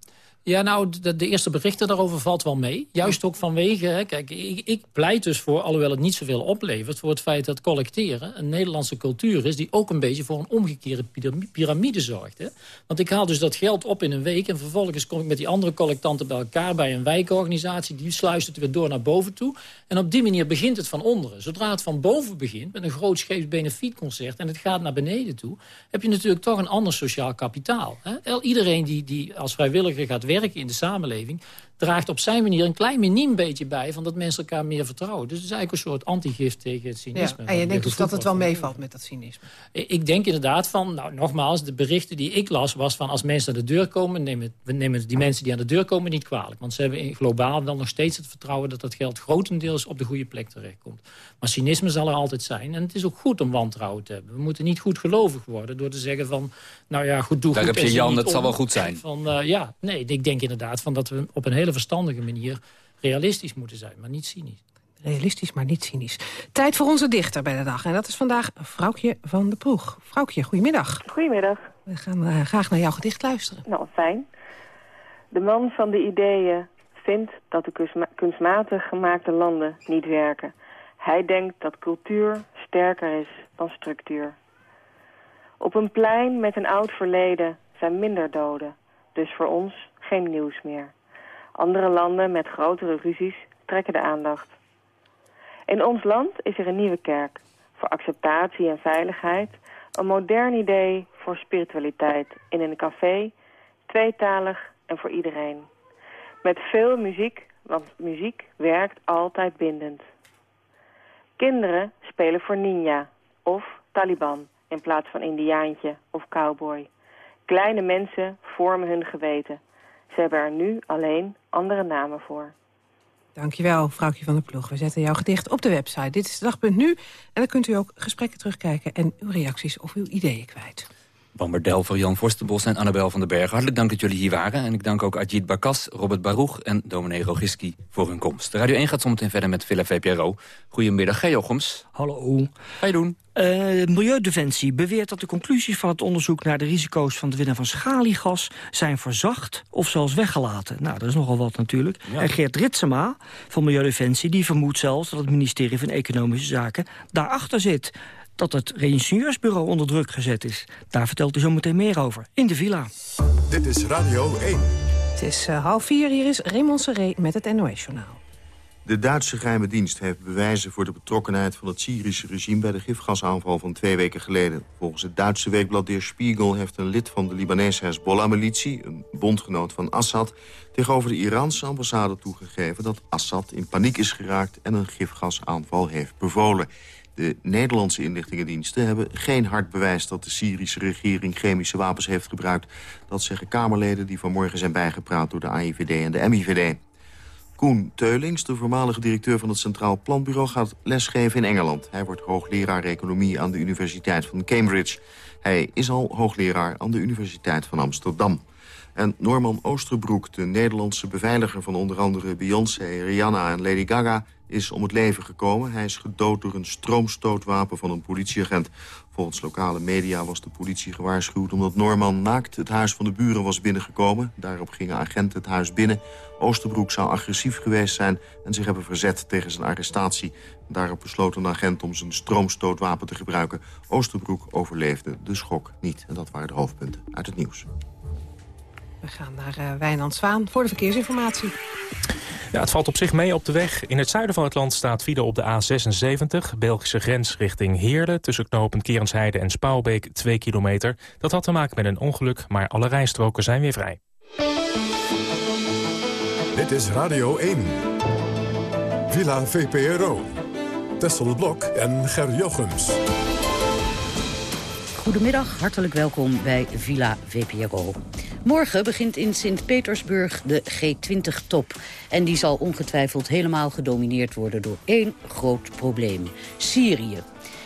Ja, nou, de, de eerste berichten daarover valt wel mee. Juist ook vanwege, hè, kijk, ik, ik pleit dus voor, alhoewel het niet zoveel oplevert... voor het feit dat collecteren een Nederlandse cultuur is... die ook een beetje voor een omgekeerde piram- piramide zorgt. Hè? Want ik haal dus dat geld op in een week... en vervolgens kom ik met die andere collectanten bij elkaar... bij een wijkorganisatie, die sluist het weer door naar boven toe. En op die manier begint het van onderen. Zodra het van boven begint, met een groot benefietconcert... en het gaat naar beneden toe, heb je natuurlijk toch een ander sociaal kapitaal. Hè? Iedereen die, die als vrijwilliger gaat werken in de samenleving... draagt op zijn manier een klein miniem beetje bij... van dat mensen elkaar meer vertrouwen. Dus het is eigenlijk een soort antigif tegen het Ja, cynisme. en je denkt dus dat het wel meevalt met dat cynisme. ik denk inderdaad van, nou nogmaals, de berichten die ik las... was van als mensen aan de deur komen, nemen, we nemen die mensen die aan de deur komen niet kwalijk. Want ze hebben in- globaal dan nog steeds het vertrouwen... dat dat geld grotendeels op de goede plek terechtkomt. Maar cynisme zal er altijd zijn. En het is ook goed om wantrouwen te hebben. We moeten niet goed gelovig worden door te zeggen van... nou ja, goed, doe Daar goed heb je Jan, dat zal wel goed zijn. Van, eh, ja, nee, ik denk inderdaad van dat we op een hele verstandige manier... realistisch moeten zijn, maar niet cynisch. Realistisch, maar niet cynisch. Tijd voor onze dichter bij de dag. En dat is vandaag Vrouwtje van de Ploeg. Vrouwtje, goedemiddag. Goedemiddag. We gaan eh, graag naar jouw gedicht luisteren. Nou, fijn. De man van de ideeën vindt dat de kunstma- kunstmatig gemaakte landen niet werken. Hij denkt dat cultuur sterker is dan structuur. Op een plein met een oud verleden zijn minder doden. Dus voor ons geen nieuws meer. Andere landen met grotere ruzies trekken de aandacht. In ons land is er een nieuwe kerk. Voor acceptatie en veiligheid. Een modern idee voor spiritualiteit. In een café, tweetalig en voor iedereen. Met veel muziek, want muziek werkt altijd bindend. Kinderen spelen voor ninja of Taliban in plaats van indiaantje of cowboy. Kleine mensen vormen hun geweten. Ze hebben er nu alleen andere namen voor. Dankjewel, vrouwtje van de ploeg. We zetten jouw gedicht op de website. Dit is de dag.nu. En dan kunt u ook gesprekken terugkijken en uw reacties of uw ideeën kwijt. Bamber voor Jan Forstenbos en Annabel van den Berg. Hartelijk dank dat jullie hier waren. En ik dank ook Ajit Bakas, Robert Baruch en dominee Rogiski voor hun komst. De Radio 1 gaat zometeen verder met Villa VPRO. Goedemiddag, G. Jochems. Hallo. Ga je doen? Uh, Milieudefensie beweert dat de conclusies van het onderzoek... naar de risico's van het winnen van schaliegas zijn verzacht of zelfs weggelaten. Nou, dat is nogal wat natuurlijk. En Geert Ritsema van Milieudefensie die vermoedt zelfs... dat het ministerie van Economische Zaken daarachter zit dat het reingenieursbureau onder druk gezet is. Daar vertelt u zo meteen meer over, in de villa. Dit is Radio 1. Het is uh, half vier, hier is Raymond Seré met het NOS-journaal. De Duitse geheime dienst heeft bewijzen voor de betrokkenheid van het Syrische regime... bij de gifgasaanval van twee weken geleden. Volgens het Duitse weekblad Der Spiegel heeft een lid van de Libanese Hezbollah-militie... een bondgenoot van Assad, tegenover de Iraanse ambassade toegegeven... dat Assad in paniek is geraakt en een gifgasaanval heeft bevolen. De Nederlandse inlichtingendiensten hebben geen hard bewijs... dat de Syrische regering chemische wapens heeft gebruikt. Dat zeggen Kamerleden die vanmorgen zijn bijgepraat... door de AIVD en de MIVD. Koen Teulings, de voormalige directeur van het Centraal Planbureau... gaat lesgeven in Engeland. Hij wordt hoogleraar economie aan de Universiteit van Cambridge. Hij is al hoogleraar aan de Universiteit van Amsterdam. En Norman Oosterbroek, de Nederlandse beveiliger van onder andere Beyoncé, Rihanna en Lady Gaga, is om het leven gekomen. Hij is gedood door een stroomstootwapen van een politieagent. Volgens lokale media was de politie gewaarschuwd omdat Norman naakt het huis van de buren was binnengekomen. Daarop gingen agenten het huis binnen. Oosterbroek zou agressief geweest zijn en zich hebben verzet tegen zijn arrestatie. Daarop besloot een agent om zijn stroomstootwapen te gebruiken. Oosterbroek overleefde de schok niet. En dat waren de hoofdpunten uit het nieuws. We gaan naar uh, Wijnand Zwaan voor de verkeersinformatie. Ja, het valt op zich mee op de weg. In het zuiden van het land staat file op de A76, Belgische grens richting Heerlen... tussen knooppunt Kerensheide en Spouwbeek, 2 kilometer. Dat had te maken met een ongeluk, maar alle rijstroken zijn weer vrij. Dit is Radio 1. Villa VPRO. Tessel Blok en Ger Jochems. Goedemiddag, hartelijk welkom bij Villa VPRO. Morgen begint in Sint-Petersburg de G20-top. En die zal ongetwijfeld helemaal gedomineerd worden door één groot probleem. Syrië.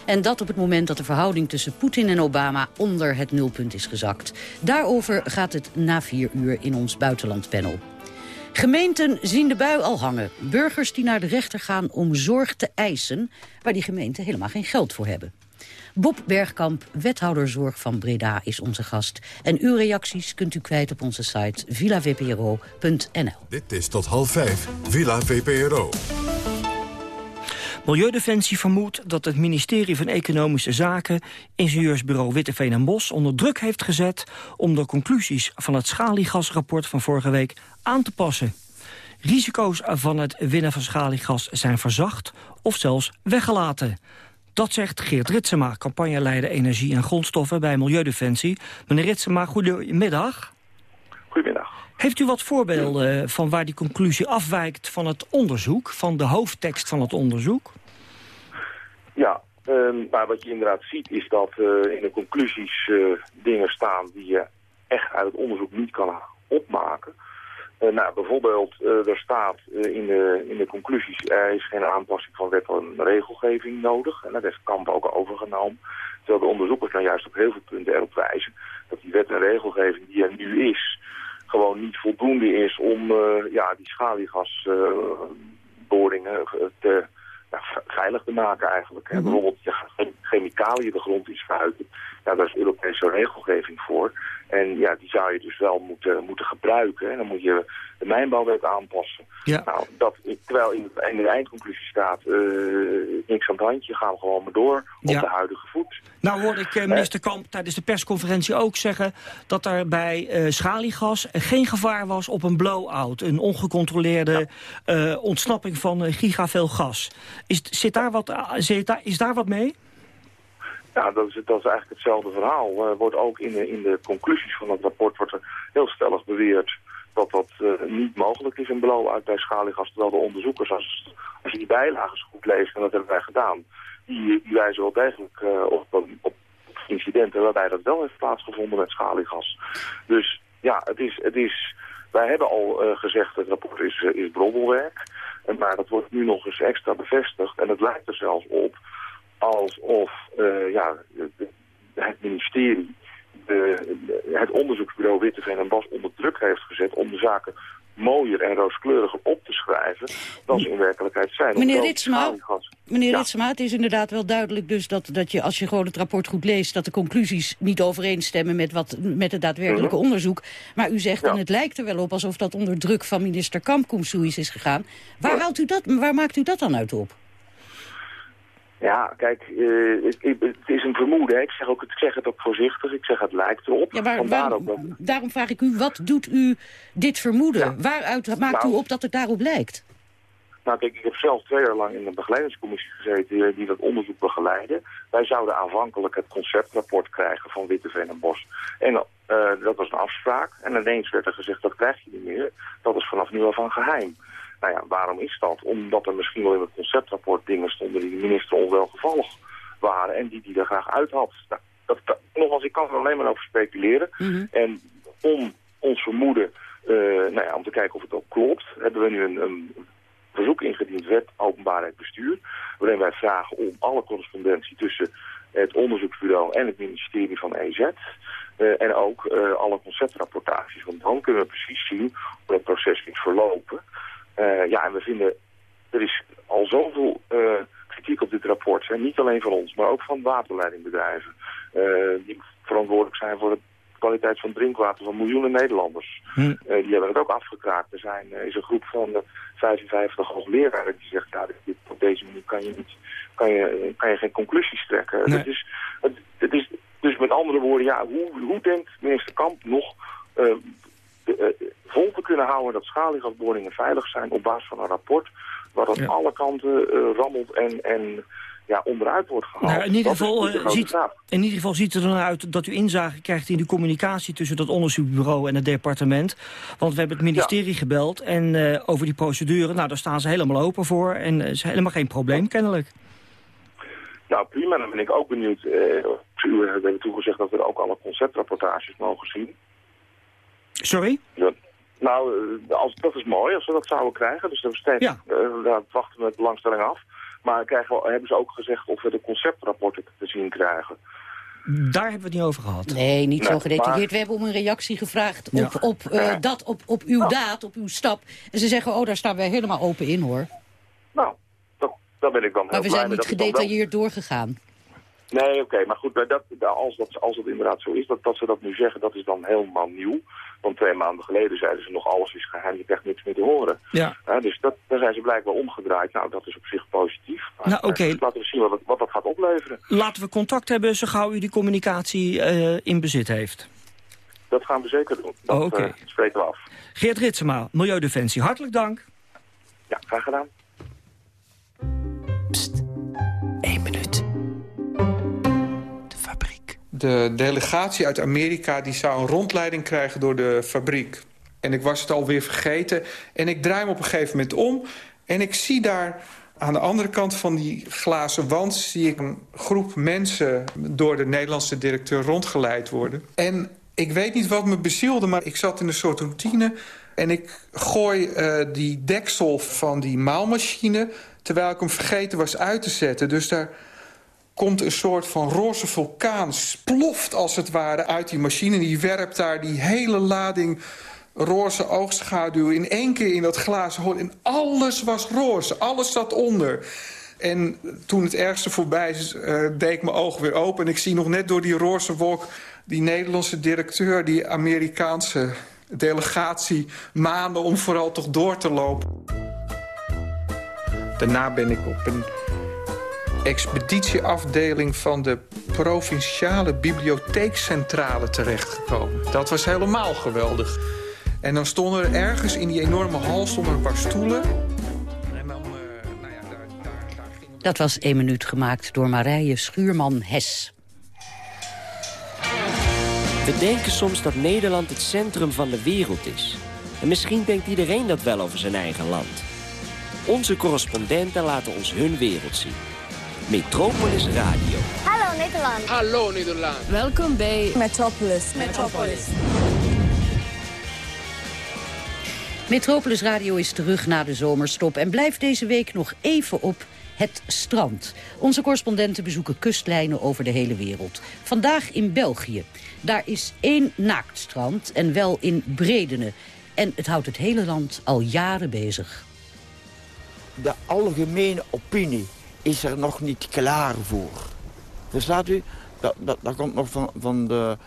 En dat op het moment dat de verhouding tussen Poetin en Obama onder het nulpunt is gezakt. Daarover gaat het na vier uur in ons buitenlandpanel. Gemeenten zien de bui al hangen. Burgers die naar de rechter gaan om zorg te eisen... waar die gemeenten helemaal geen geld voor hebben. Bob Bergkamp, wethouder zorg van Breda, is onze gast. En uw reacties kunt u kwijt op onze site villavpro.nl. Dit is tot half vijf, Villa VPRO. Milieudefensie vermoedt dat het ministerie van Economische Zaken... ingenieursbureau Witteveen en Bos onder druk heeft gezet... om de conclusies van het schaliegasrapport van vorige week aan te passen. Risico's van het winnen van schaliegas zijn verzacht of zelfs weggelaten. Dat zegt Geert Ritsema, campagneleider Energie en Grondstoffen bij Milieudefensie. Meneer Ritsema, goedemiddag. Goedemiddag. Heeft u wat voorbeelden van waar die conclusie afwijkt van het onderzoek, van de hoofdtekst van het onderzoek? Ja, uh, maar wat je inderdaad ziet is dat uh, in de conclusies uh, dingen staan die je echt uit het onderzoek niet kan opmaken. Uh, nou, bijvoorbeeld, uh, er staat uh, in, de, in de conclusies, er is geen aanpassing van wet en regelgeving nodig. En dat heeft Kamp ook overgenomen. Terwijl de onderzoekers dan juist op heel veel punten erop wijzen dat die wet en regelgeving die er nu is, gewoon niet voldoende is om ja, die schaliegasboringen te, ja, veilig te maken eigenlijk. Mm -hmm. Bijvoorbeeld ja, chemicaliën de grond is spuiten. Ja, daar is Europese regelgeving voor. En ja, die zou je dus wel moeten, moeten gebruiken. En dan moet je de mijnbouwwet aanpassen. Ja. Nou, dat, terwijl in, in de eindconclusie staat, uh, niks aan het handje, gaan we gewoon maar door op Ja. de huidige voet. Nou hoorde ik eh, minister Kamp tijdens de persconferentie ook zeggen... dat er bij eh, schaliegas geen gevaar was op een blow-out. Een ongecontroleerde eh, ontsnapping van eh, gigaveel gas. Is, zit daar wat, zit daar, is daar wat mee? Ja, dat is, dat is eigenlijk hetzelfde verhaal. Er wordt ook in de, in de conclusies van het rapport wordt heel stellig beweerd dat dat eh, niet mogelijk is, een blow-out bij schaliegas. Terwijl de onderzoekers, als, als je die bijlagen goed leest, en dat hebben wij gedaan, die, wijzen wel degelijk eh, op, op, incidenten waarbij dat wel heeft plaatsgevonden met schaliegas. Dus ja, het is, het is Wij hebben al uh, gezegd, het rapport is, uh, is broddelwerk. Maar dat wordt nu nog eens extra bevestigd. En het lijkt er zelfs op alsof uh, ja, het ministerie de, het onderzoeksbureau Witteveen en Bas onder druk heeft gezet om de zaken mooier en rooskleuriger op te schrijven dan ze in werkelijkheid zijn. Meneer Ritsma, meneer ja. Ritsma, het is inderdaad wel duidelijk dus dat, dat je als je gewoon het rapport goed leest, dat de conclusies niet overeenstemmen met, wat, met het daadwerkelijke Mhm. onderzoek. Maar u zegt, en het lijkt er wel op alsof dat onder druk van minister Kamp is gegaan. Waar, haalt u dat, waar maakt u dat dan uit op? Ja, kijk, uh, het, het, is een vermoeden. Ik zeg, ook, ik zeg het ook voorzichtig. Ik zeg het lijkt erop. Ja, maar waar, ook dat... daarom vraag ik u, wat doet u dit vermoeden? Ja. Waaruit maakt nou, u op dat het daarop lijkt? Nou kijk, ik heb zelf twee jaar lang in een begeleidingscommissie gezeten die dat onderzoek begeleidde. Wij zouden aanvankelijk het conceptrapport krijgen van Witteveen en Bos. En uh, dat was een afspraak. En ineens werd er gezegd, dat krijg je niet meer. Dat is vanaf nu af aan geheim. Nou ja, waarom is dat? Omdat er misschien wel in het conceptrapport dingen stonden die de minister onwelgevallig waren en die die er graag uit had. Nou, dat, dat, nogmaals, ik kan er alleen maar over speculeren. Mhm. Mm -hmm. En om ons vermoeden, uh, nou ja, om te kijken of het ook klopt, hebben we nu een, een verzoek ingediend, wet openbaarheid bestuur, waarin wij vragen om alle correspondentie tussen het onderzoeksbureau en het ministerie van EZ. Uh, en ook uh, alle conceptrapportages, want dan kunnen we precies zien hoe het proces is verlopen. Uh, ja, en we vinden, er is al zoveel uh, kritiek op dit rapport. Hè? Niet alleen van ons, maar ook van waterleidingbedrijven. Uh, die verantwoordelijk zijn voor de kwaliteit van drinkwater van miljoenen Nederlanders. Hm. die hebben het ook afgekraakt. Er zijn, is een groep van 55 hoogleraren die zegt, ja, dit, op deze manier kan je, niet, kan je, kan je geen conclusies trekken. Nee. Het is, het, het is, dus met andere woorden, ja, hoe, hoe denkt minister Kamp nog uh, vol te kunnen houden dat schaliegasboringen veilig zijn op basis van een rapport waar ja. alle kanten uh, rammelt en, en ja, onderuit wordt gehaald. Nou, in, ieder geval, uh, ziet, in ieder geval ziet het er dan uit dat u inzage krijgt in de communicatie tussen dat onderzoeksbureau en het departement. Want we hebben het ministerie ja. gebeld en uh, over die procedure, nou daar staan ze helemaal open voor en is helemaal geen probleem kennelijk. Nou prima, dan ben ik ook benieuwd. Uh, u hebben toegezegd dat we ook alle conceptrapportages mogen zien. Sorry? Ja. Nou, als, dat is mooi als we dat zouden krijgen. Dus dat steeds, ja. uh, daar wachten we met belangstelling af. Maar krijgen we, hebben ze ook gezegd of we de conceptrapporten te zien krijgen. Daar hebben we het niet over gehad. Nee, niet nee, zo gedetailleerd. Maar... We hebben om een reactie gevraagd op, ja. op, uh, ja. dat, op, op uw daad, op uw stap. En ze zeggen, oh, daar staan wij helemaal open in, hoor. Nou, dat, dat ben ik dan heel Maar we zijn niet gedetailleerd wel... doorgegaan. Nee, oké, okay, maar goed, dat, als, dat, als dat inderdaad zo is, dat, dat ze dat nu zeggen, dat is dan helemaal nieuw. Want twee maanden geleden zeiden ze nog alles is geheim, je krijgt niks meer te horen. Ja. dus dat, daar zijn ze blijkbaar omgedraaid. Nou, dat is op zich positief. Nou, oké. Okay. Laten we zien wat, wat dat gaat opleveren. Laten we contact hebben zo gauw u die communicatie uh, in bezit heeft. Dat gaan we zeker doen. Dat oh, okay. spreken we af. Geert Ritsema, Milieudefensie, hartelijk dank. Ja, graag gedaan. De delegatie uit Amerika die zou een rondleiding krijgen door de fabriek. En ik was het alweer vergeten. En ik draai me op een gegeven moment om. En ik zie daar aan de andere kant van die glazen wand... zie ik een groep mensen door de Nederlandse directeur rondgeleid worden. En ik weet niet wat me bezielde, maar ik zat in een soort routine... en ik gooi uh, die deksel van die maalmachine... terwijl ik hem vergeten was uit te zetten. Dus daar komt een soort van roze vulkaan, sploft als het ware uit die machine. Die werpt daar die hele lading roze oogschaduw in één keer in dat glazen hol. En alles was roze, alles zat onder. En toen het ergste voorbij is, uh, deed ik mijn ogen weer open... en ik zie nog net door die roze wolk die Nederlandse directeur... die Amerikaanse delegatie maanden om vooral toch door te lopen. Daarna ben ik op een expeditieafdeling van de provinciale bibliotheekcentrale terechtgekomen. Dat was helemaal geweldig. En dan stonden er ergens in die enorme hal stonden een paar stoelen. En dan, uh, nou ja, daar, daar, daar ging... Dat was één minuut gemaakt door Marije Schuurman-Hes. We denken soms dat Nederland het centrum van de wereld is. En misschien denkt iedereen dat wel over zijn eigen land. Onze correspondenten laten ons hun wereld zien. Metropolis Radio. Hallo Nederland. Hallo Nederland. Welkom bij Metropolis. Metropolis. Metropolis Radio is terug na de zomerstop en blijft deze week nog even op het strand. Onze correspondenten bezoeken kustlijnen over de hele wereld. Vandaag in België. Daar is één naaktstrand en wel in Bredene. En het houdt het hele land al jaren bezig. De algemene opinie is er nog niet klaar voor. Verstaat u? Dat, dat, dat komt nog van, van de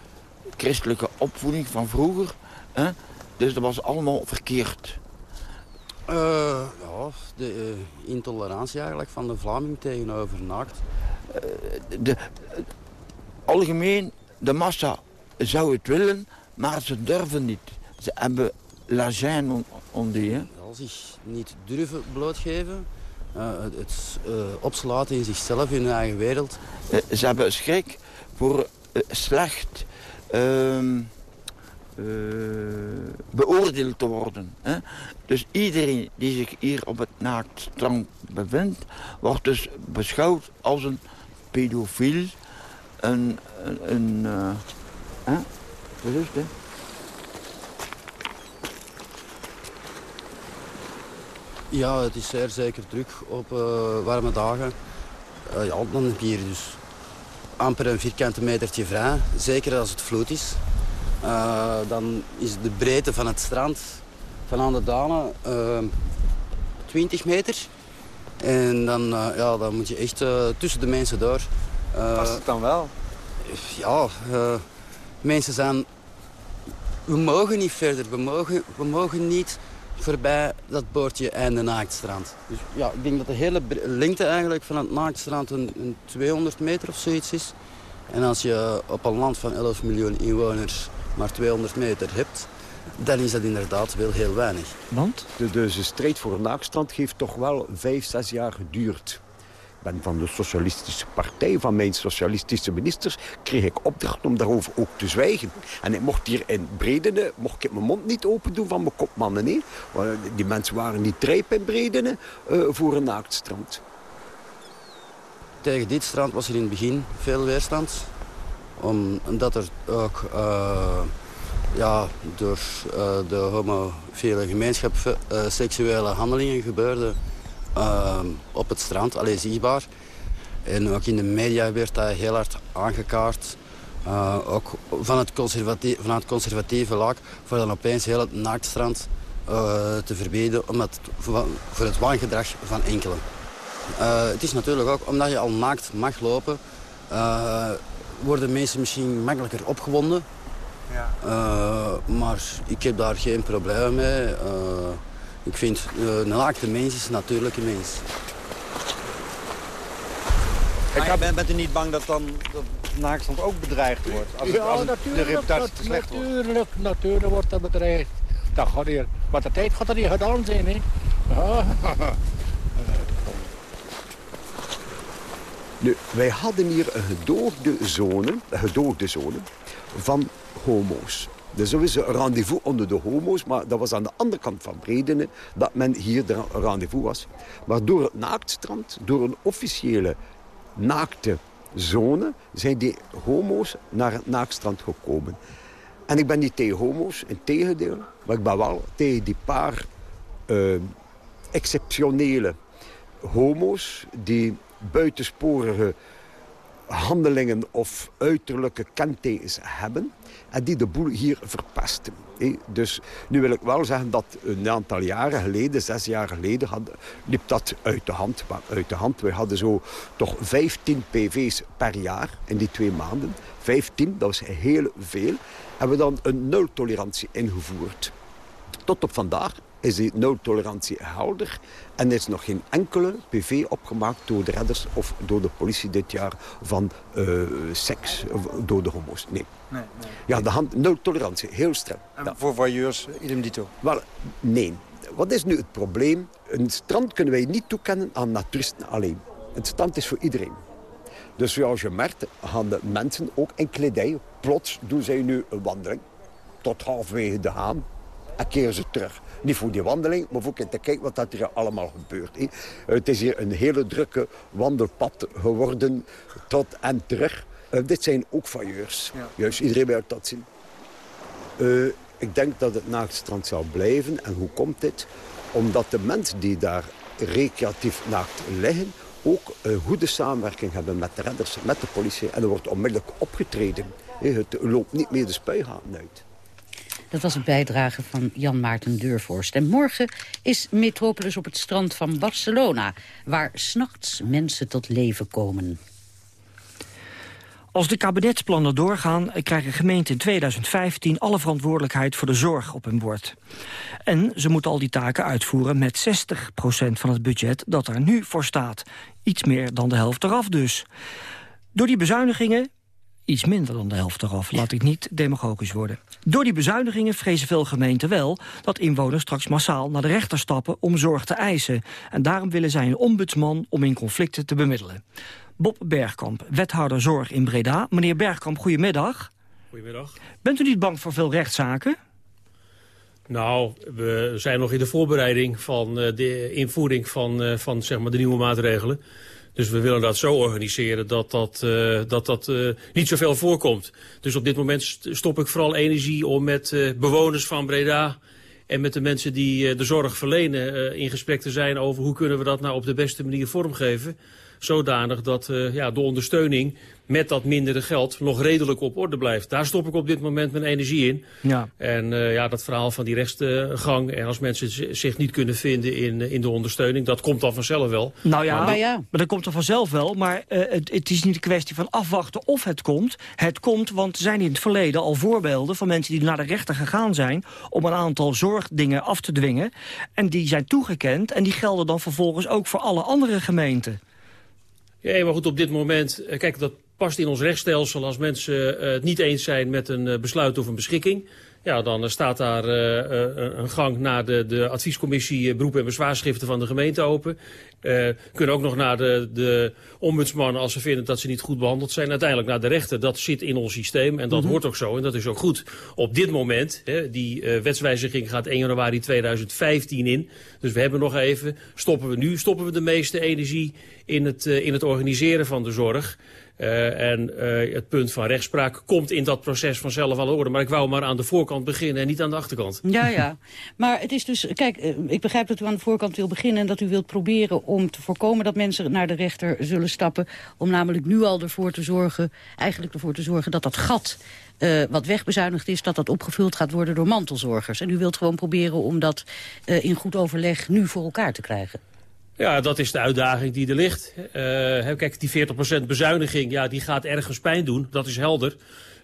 christelijke opvoeding van vroeger. Hè? Dus dat was allemaal verkeerd. Uh, ja, de uh, intolerantie eigenlijk van de Vlaming tegenover naakt. Uh, de, algemeen, de massa zou het willen, maar ze durven niet. Ze hebben la gêne on, on die, hè? Ja, zich niet durven blootgeven. Het het opsluiten in zichzelf, in hun eigen wereld. ze hebben schrik voor slecht... Ehm, beoordeeld te worden. Hè? Dus iedereen die zich hier op het naaktstrand bevindt... wordt dus beschouwd als een pedofiel, een... een, hè? Het, Ja, het is zeer zeker druk op uh, warme dagen. ja, dan heb je hier dus amper een vierkante metertje vrij. Zeker als het vloed is. Uh, dan is de breedte van het strand van aan de Danen uh, 20 meter. En dan, uh, ja, dan moet je echt tussen de mensen door. Past het dan wel? Ja, mensen zijn... We mogen niet verder. We mogen, we mogen niet voorbij dat boordje einde naaktstrand. Dus ja, ik denk dat de hele lengte eigenlijk van het naaktstrand een, een 200 meter of zoiets is. En als je op een land van 11 miljoen inwoners maar 200 meter hebt, dan is dat inderdaad wel heel weinig. Want? De, de, de strijd voor een naakstrand heeft toch wel vijf, zes jaar geduurd. Ben van de socialistische partij, van mijn socialistische ministers... kreeg ik opdracht om daarover ook te zwijgen. En ik mocht hier in Bredene mocht ik mijn mond niet open doen van mijn kopmannen. Die mensen waren niet rijp in Bredene uh, voor een naaktstrand. Tegen dit strand was er in het begin veel weerstand omdat er ook uh, ja, door uh, de homofiele gemeenschap seksuele handelingen gebeurden op het strand, alleen zichtbaar. En ook in de media werd dat heel hard aangekaart. ook van het, conservatief, van het conservatieve laag voor dan opeens heel het naaktstrand te verbieden omdat, voor, voor het wangedrag van enkelen. het is natuurlijk ook omdat je al naakt mag lopen worden mensen misschien makkelijker opgewonden. Ja. Maar ik heb daar geen probleem mee. Ik vind uh, een naakte mens is een natuurlijke mens. Ik ben, bent u niet bang dat dan dat naaktstand ook bedreigd wordt? Als, ja, als natuurlijk, de reputatie te slecht natuurlijk, wordt? Natuurlijk wordt dat bedreigd. Dat gaat hier. Maar de tijd gaat er niet gedaan zijn. Hè? Ja. <laughs> Nu, wij hadden hier een gedoogde zone, een gedoogde zone van homo's. Dus er was een rendezvous onder de homo's, maar dat was aan de andere kant van Bredene dat men hier de rendezvous was. Maar door het naaktstrand, door een officiële naakte zone, zijn die homo's naar het naaktstrand gekomen. En ik ben niet tegen homo's, in tegendeel, maar ik ben wel tegen die paar uh, exceptionele homo's die buitensporige handelingen of uiterlijke kentekens hebben en die de boel hier verpesten. Dus nu wil ik wel zeggen dat een aantal jaren geleden, zes jaar geleden, liep dat uit de hand. Maar uit de hand. We hadden zo toch 15 PV's per jaar in die twee maanden. 15, dat was heel veel. Hebben we dan een nultolerantie ingevoerd. Tot op vandaag is die nultolerantie helder. En er is nog geen enkele PV opgemaakt door de redders of door de politie dit jaar van uh, seks, of door de homo's. Nee. nee, nee. Ja, de hand, nultolerantie, heel streng. En ja. voor voyeurs, idem dito? Wel, nee. Wat is nu het probleem? Een strand kunnen wij niet toekennen aan naturisten alleen. Het strand is voor iedereen. Dus zoals je merkt, gaan de mensen ook in kledij. Plots doen zij nu een wandeling. Tot halfwege de haan. En keren ze terug. Niet voor die wandeling, maar voor te kijken wat dat er allemaal gebeurt. Het is hier een hele drukke wandelpad geworden tot en terug. Uh, dit zijn ook failleurs. Ja. Juist, iedereen wil dat zien. Uh, Ik denk dat het Naaktstrand zal blijven. En hoe komt dit? Omdat de mensen die daar recreatief naakt liggen... ook een goede samenwerking hebben met de redders, met de politie. En er wordt onmiddellijk opgetreden. Het loopt niet meer de spuigaten uit. Dat was een bijdrage van Jan Maarten Deurvorst. En morgen is Metropolis op het strand van Barcelona... waar s'nachts mensen tot leven komen. Als de kabinetsplannen doorgaan, krijgen gemeenten in 2015 alle verantwoordelijkheid voor de zorg op hun bord. En ze moeten al die taken uitvoeren met 60% van het budget dat er nu voor staat. Iets meer dan de helft eraf dus. Door die bezuinigingen iets minder dan de helft eraf. Laat ik niet demagogisch worden. Door die bezuinigingen vrezen veel gemeenten wel... dat inwoners straks massaal naar de rechter stappen om zorg te eisen. En daarom willen zij een ombudsman om in conflicten te bemiddelen. Bob Bergkamp, wethouder zorg in Breda. Meneer Bergkamp, goedemiddag. Goedemiddag. Bent u niet bang voor veel rechtszaken? Nou, we zijn nog in de voorbereiding van eh, de invoering van, eh, van zeg maar, de nieuwe maatregelen. Dus we willen dat zo organiseren dat dat, uh, dat, dat uh, niet zoveel voorkomt. Dus op dit moment stop ik vooral energie om met uh, bewoners van Breda... en met de mensen die de zorg verlenen in gesprek te zijn... over hoe kunnen we dat nou op de beste manier vormgeven zodanig dat ja, de ondersteuning met dat mindere geld nog redelijk op orde blijft. Daar stop ik op dit moment mijn energie in. Ja. En uh, ja, dat verhaal van die rechtsgang en als mensen zich niet kunnen vinden in, in de ondersteuning, dat komt dan vanzelf wel. Nou ja, maar, ja. maar dat komt er vanzelf wel. Maar uh, het, het, is niet een kwestie van afwachten of het komt. Het komt, want er zijn in het verleden al voorbeelden van mensen die naar de rechter gegaan zijn om een aantal zorgdingen af te dwingen. En die zijn toegekend en die gelden dan vervolgens ook voor alle andere gemeenten. Ja, maar goed, op dit moment, eh, kijk, dat past in ons rechtsstelsel als mensen uh, het niet eens zijn met een uh, besluit of een beschikking. Ja, dan staat daar een gang naar de, de adviescommissie beroep en bezwaarschriften van de gemeente open. Uh, kunnen ook nog naar de, de ombudsman als ze vinden dat ze niet goed behandeld zijn. Uiteindelijk naar de rechter. Dat zit in ons systeem en dat mm -hmm. hoort ook zo. En dat is ook goed. Op dit moment, hè, die uh, wetswijziging gaat 1 januari 2015 in. Dus we hebben nog even, stoppen we nu, stoppen we de meeste energie in het, uh, in het organiseren van de zorg. Uh, en uh, het punt van rechtspraak komt in dat proces vanzelf al orde. Maar ik wou maar aan de voorkant beginnen en niet aan de achterkant. Ja, ja. <laughs> Maar het is dus... Kijk, uh, ik begrijp dat u aan de voorkant wil beginnen... en dat u wilt proberen om te voorkomen dat mensen naar de rechter zullen stappen. Om namelijk nu al ervoor te zorgen... eigenlijk ervoor te zorgen dat dat gat... Uh, wat wegbezuinigd is, dat dat opgevuld gaat worden door mantelzorgers. En u wilt gewoon proberen om dat uh, in goed overleg nu voor elkaar te krijgen. Ja, dat is de uitdaging die er ligt. Uh, kijk, die 40% bezuiniging, ja, die gaat ergens pijn doen. Dat is helder.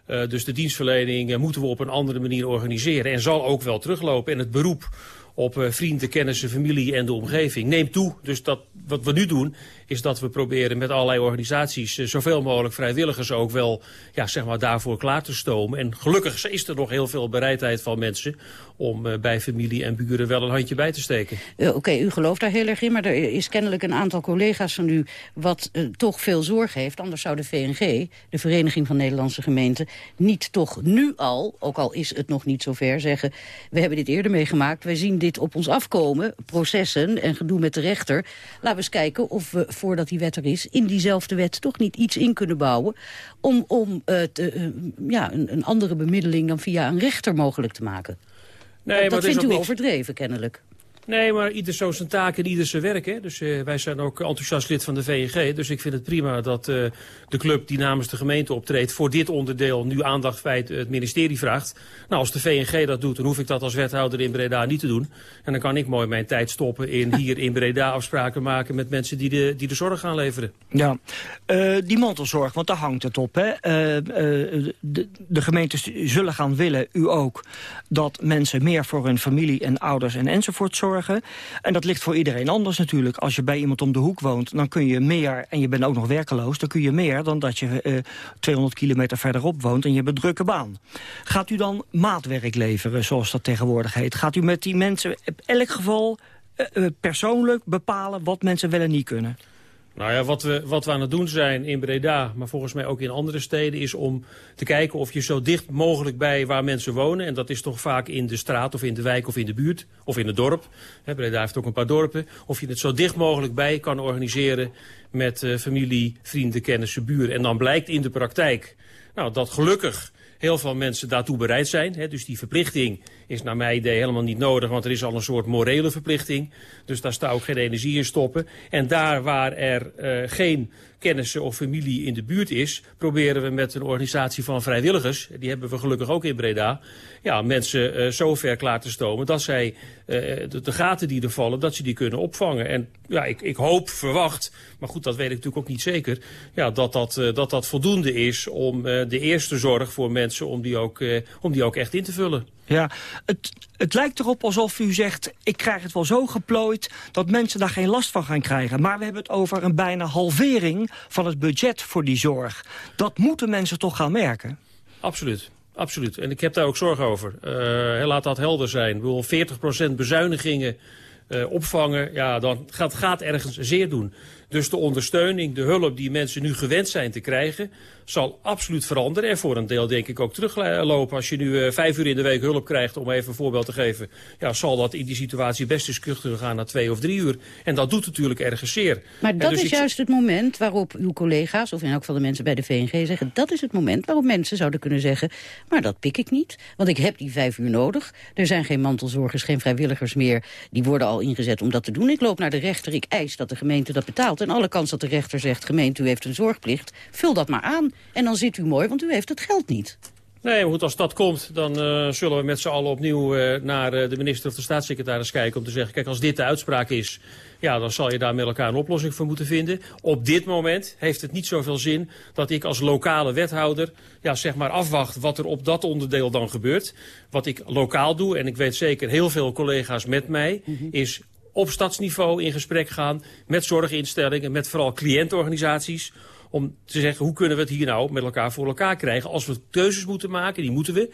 Dus de dienstverlening moeten we op een andere manier organiseren. En zal ook wel teruglopen. En het beroep op uh, vrienden, kennissen, familie en de omgeving neemt toe. Dus dat, wat we nu doen, is dat we proberen met allerlei organisaties... Uh, zoveel mogelijk vrijwilligers ook wel ja, zeg maar daarvoor klaar te stomen. En gelukkig is er nog heel veel bereidheid van mensen... om uh, bij familie en buren wel een handje bij te steken. Oké, okay, u gelooft daar heel erg in, maar er is kennelijk een aantal collega's van u... wat toch veel zorg heeft. Anders zou de VNG, de Vereniging van Nederlandse Gemeenten... niet toch nu al, ook al is het nog niet zover, zeggen... we hebben dit eerder meegemaakt, wij zien dit op ons afkomen... processen en gedoe met de rechter. Laten we eens kijken of we voordat die wet er is... in diezelfde wet toch niet iets in kunnen bouwen... om, om uh, te, uh, ja, een, een, andere bemiddeling dan via een rechter mogelijk te maken. Nee, dat maar vindt u niks... overdreven, kennelijk. Nee, maar ieder zo zijn taak en ieder zijn werk. Hè. Dus uh, wij zijn ook enthousiast lid van de VNG. Dus ik vind het prima dat uh, de club die namens de gemeente optreedt... voor dit onderdeel nu aandacht feit het ministerie vraagt. Nou, als de VNG dat doet, dan hoef ik dat als wethouder in Breda niet te doen. En dan kan ik mooi mijn tijd stoppen in <laughs> hier in Breda afspraken maken... met mensen die de, die de zorg gaan leveren. Ja, uh, die mantelzorg, want daar hangt het op. Hè? de, de gemeentes zullen gaan willen, u ook... dat mensen meer voor hun familie en ouders en enzovoort zorgen en dat ligt voor iedereen anders natuurlijk. Als je bij iemand om de hoek woont, dan kun je meer... en je bent ook nog werkeloos, dan kun je meer... dan dat je uh, 200 kilometer verderop woont en je hebt een drukke baan. Gaat u dan maatwerk leveren, zoals dat tegenwoordig heet? Gaat u met die mensen in elk geval uh, persoonlijk bepalen... wat mensen wel en niet kunnen? Nou ja, wat we, wat we aan het doen zijn in Breda, maar volgens mij ook in andere steden... is om te kijken of je zo dicht mogelijk bij waar mensen wonen... en dat is toch vaak in de straat of in de wijk of in de buurt of in het dorp. Breda heeft ook een paar dorpen. Of je het zo dicht mogelijk bij kan organiseren met uh, familie, vrienden, kennissen, buren. En dan blijkt in de praktijk nou, dat gelukkig heel veel mensen daartoe bereid zijn. Hè. Dus die verplichting is naar mijn idee helemaal niet nodig, want er is al een soort morele verplichting. Dus daar zou ik geen energie in stoppen. En daar waar er uh, geen kennissen of familie in de buurt is... proberen we met een organisatie van vrijwilligers... die hebben we gelukkig ook in Breda... Ja, mensen uh, zo ver klaar te stomen dat zij de, de, gaten die er vallen... dat ze die kunnen opvangen. En ja, ik, ik hoop, verwacht, maar goed, dat weet ik natuurlijk ook niet zeker... Ja, dat, dat, uh, dat dat voldoende is om de eerste zorg voor mensen... om die ook, om die ook echt in te vullen. Ja, het, het lijkt erop alsof u zegt, ik krijg het wel zo geplooid... dat mensen daar geen last van gaan krijgen. Maar we hebben het over een bijna halvering van het budget voor die zorg. Dat moeten mensen toch gaan merken? Absoluut. Absoluut. En ik heb daar ook zorg over. Uh, laat dat helder zijn. Ik bedoel, 40% bezuinigingen uh, opvangen, ja, dan gaat, gaat ergens zeer doen. Dus de ondersteuning, de hulp die mensen nu gewend zijn te krijgen... zal absoluut veranderen. En voor een deel denk ik ook teruglopen. Als je nu uh, vijf uur in de week hulp krijgt, om even een voorbeeld te geven... Ja, zal dat in die situatie best eens terug gaan naar twee of drie uur. En dat doet natuurlijk ergens zeer. Maar dat dus is juist het moment waarop uw collega's... of in elk geval de mensen bij de VNG zeggen... dat is het moment waarop mensen zouden kunnen zeggen... maar dat pik ik niet, want ik heb die vijf uur nodig. Er zijn geen mantelzorgers, geen vrijwilligers meer. Die worden al ingezet om dat te doen. Ik loop naar de rechter, ik eis dat de gemeente dat betaalt en alle kans dat de rechter zegt... gemeente, u heeft een zorgplicht, vul dat maar aan. En dan zit u mooi, want u heeft het geld niet. Nee, maar goed, als dat komt, dan uh, zullen we met z'n allen opnieuw uh, naar uh, de minister of de staatssecretaris kijken... om te zeggen, kijk, als dit de uitspraak is, ja, dan zal je daar met elkaar een oplossing voor moeten vinden. Op dit moment heeft het niet zoveel zin dat ik als lokale wethouder... ja, zeg maar afwacht wat er op dat onderdeel dan gebeurt. Wat ik lokaal doe, en ik weet zeker heel veel collega's met mij... Mm -hmm. is op stadsniveau in gesprek gaan met zorginstellingen, met vooral cliëntorganisaties om te zeggen, hoe kunnen we het hier nou met elkaar voor elkaar krijgen? Als we keuzes moeten maken, die moeten we,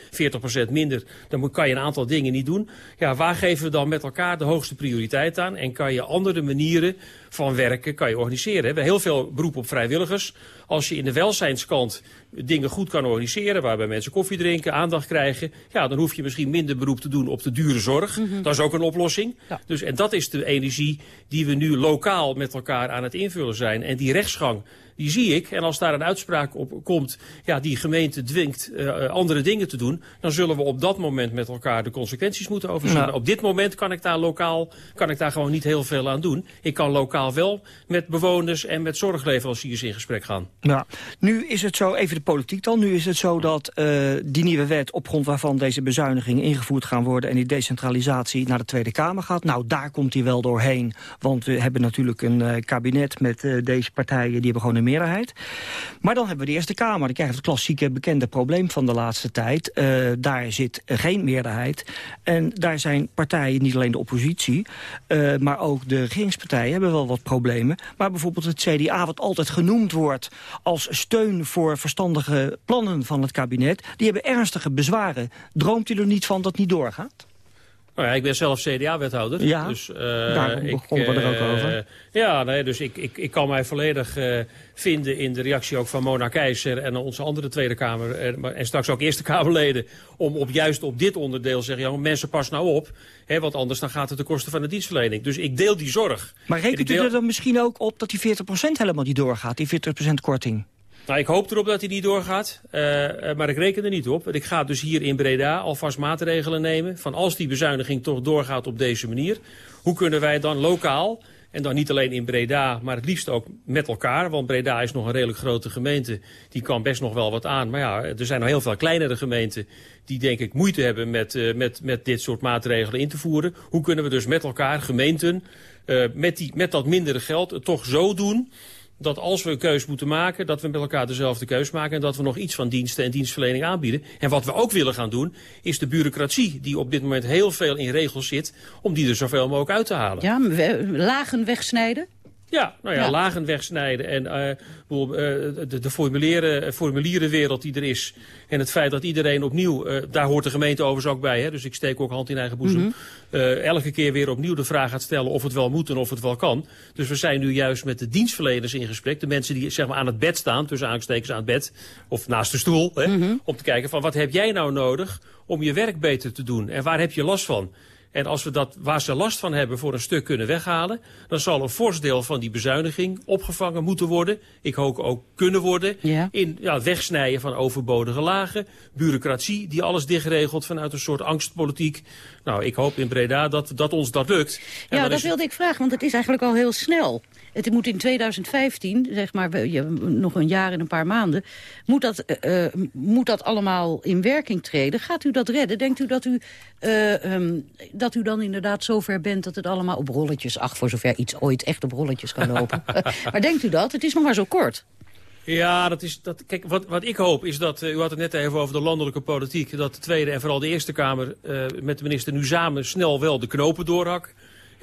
40% minder, dan kan je een aantal dingen niet doen. Ja, waar geven we dan met elkaar de hoogste prioriteit aan? En kan je andere manieren van werken kan je organiseren? We hebben heel veel beroep op vrijwilligers. Als je in de welzijnskant dingen goed kan organiseren, waarbij mensen koffie drinken, aandacht krijgen, ja, dan hoef je misschien minder beroep te doen op de dure zorg. Mm -hmm. Dat is ook een oplossing. Ja. Dus, en dat is de energie die we nu lokaal met elkaar aan het invullen zijn. En die rechtsgang, die zie ik. En als daar een uitspraak op komt, ja, die gemeente dwingt uh, andere dingen te doen, dan zullen we op dat moment met elkaar de consequenties moeten overzien. Nou. Op dit moment kan ik daar lokaal, kan ik daar gewoon niet heel veel aan doen. Ik kan lokaal wel met bewoners en met zorgleveranciers in gesprek gaan. Nou, nu is het zo, even de politiek dan, nu is het zo dat uh, die nieuwe wet op grond waarvan deze bezuinigingen ingevoerd gaan worden en die decentralisatie naar de Tweede Kamer gaat. Nou, daar komt hij wel doorheen, want we hebben natuurlijk een uh, kabinet met deze partijen, die hebben gewoon een meerderheid. Maar dan hebben we de Eerste Kamer. Die krijgt het klassieke bekende probleem van de laatste tijd. Uh, daar zit geen meerderheid. En daar zijn partijen, niet alleen de oppositie... Uh, maar ook de regeringspartijen hebben wel wat problemen. Maar bijvoorbeeld het CDA, wat altijd genoemd wordt... als steun voor verstandige plannen van het kabinet... die hebben ernstige bezwaren. Droomt u er niet van dat niet doorgaat? Nou ja, ik ben zelf CDA-wethouder. Ja, dus, uh, daarom begonnen we er ook over. Ja, nee, dus ik, ik, ik kan mij volledig uh, vinden in de reactie ook van Mona Keizer... en onze andere Tweede Kamer en, en straks ook Eerste Kamerleden... om op, juist op dit onderdeel te zeggen, ja, mensen pas nou op... Hè, want anders dan gaat het ten koste van de dienstverlening. Dus ik deel die zorg. Maar rekent deel... u er dan misschien ook op dat die 40% helemaal niet doorgaat, die 40% korting? Nou, ik hoop erop dat hij niet doorgaat, uh, maar ik reken er niet op. Ik ga dus hier in Breda alvast maatregelen nemen... van als die bezuiniging toch doorgaat op deze manier... hoe kunnen wij dan lokaal, en dan niet alleen in Breda... maar het liefst ook met elkaar, want Breda is nog een redelijk grote gemeente... die kan best nog wel wat aan. Maar ja, er zijn nog heel veel kleinere gemeenten... die denk ik moeite hebben met, uh, met, met dit soort maatregelen in te voeren. Hoe kunnen we dus met elkaar, gemeenten, met, die, met dat mindere geld... toch zo doen dat als we een keus moeten maken, dat we met elkaar dezelfde keus maken... en dat we nog iets van diensten en dienstverlening aanbieden. En wat we ook willen gaan doen, is de bureaucratie... die op dit moment heel veel in regels zit, om die er zoveel mogelijk uit te halen. Ja, lagen wegsnijden? Ja, nou ja, ja. lagen wegsnijden en uh, uh, de, de formulieren, formulierenwereld die er is... en het feit dat iedereen opnieuw, uh, daar hoort de gemeente overigens ook bij... Hè, dus ik steek ook hand in eigen boezem... Mm -hmm. elke keer weer opnieuw de vraag gaat stellen of het wel moet en of het wel kan. Dus we zijn nu juist met de dienstverleners in gesprek. De mensen die zeg maar, aan het bed staan, tussen aanstekens aan het bed... of naast de stoel, hè, mm -hmm. om te kijken van wat heb jij nou nodig om je werk beter te doen... en waar heb je last van... En als we dat waar ze last van hebben voor een stuk kunnen weghalen... dan zal een fors deel van die bezuiniging opgevangen moeten worden. Ik hoop ook kunnen worden. In ja, wegsnijden van overbodige lagen. Bureaucratie die alles dichtregelt vanuit een soort angstpolitiek. Nou, ik hoop in Breda dat, dat ons dat lukt. En ja, dat wilde ik vragen, want het is eigenlijk al heel snel. Het moet in 2015, zeg maar nog een jaar en een paar maanden... moet dat, uh, moet dat allemaal in werking treden. Gaat u dat redden? Denkt u dat u, uh, um, dat u dan inderdaad zover bent... dat het allemaal op rolletjes... ach, voor zover iets ooit echt op rolletjes kan lopen. <laughs> maar denkt u dat? Het is nog maar zo kort. Ja, dat is, dat, kijk, wat, wat ik hoop is dat, u had het net even over de landelijke politiek... dat de Tweede en vooral de Eerste Kamer uh, met de minister nu samen snel wel de knopen doorhak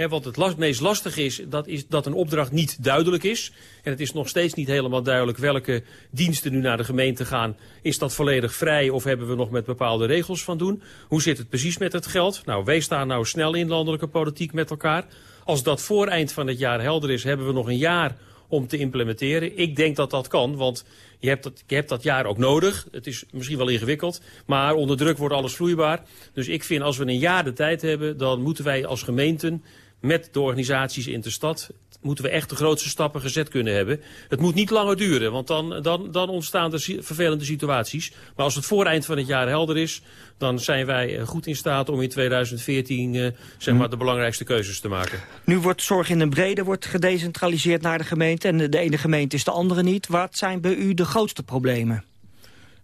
wat het last, meest lastig is dat, is, dat een opdracht niet duidelijk is. En het is nog steeds niet helemaal duidelijk welke diensten nu naar de gemeente gaan. Is dat volledig vrij of hebben we nog met bepaalde regels van doen? Hoe zit het precies met het geld? Nou, wij staan nou snel in landelijke politiek met elkaar. Als dat voor eind van het jaar helder is, hebben we nog een jaar om te implementeren. Ik denk dat dat kan, want je hebt dat, je hebt dat jaar ook nodig. Het is misschien wel ingewikkeld, maar onder druk wordt alles vloeibaar. Dus ik vind als we een jaar de tijd hebben, dan moeten wij als gemeenten met de organisaties in de stad moeten we echt de grootste stappen gezet kunnen hebben. Het moet niet langer duren, want dan, dan, dan ontstaan er vervelende situaties. Maar als het voor eind van het jaar helder is... dan zijn wij eh, goed in staat om in 2014 uh, eh, zeg maar, de belangrijkste keuzes te maken. Nu wordt zorg in de brede wordt gedecentraliseerd naar de gemeente... en de ene gemeente is de andere niet. Wat zijn bij u de grootste problemen?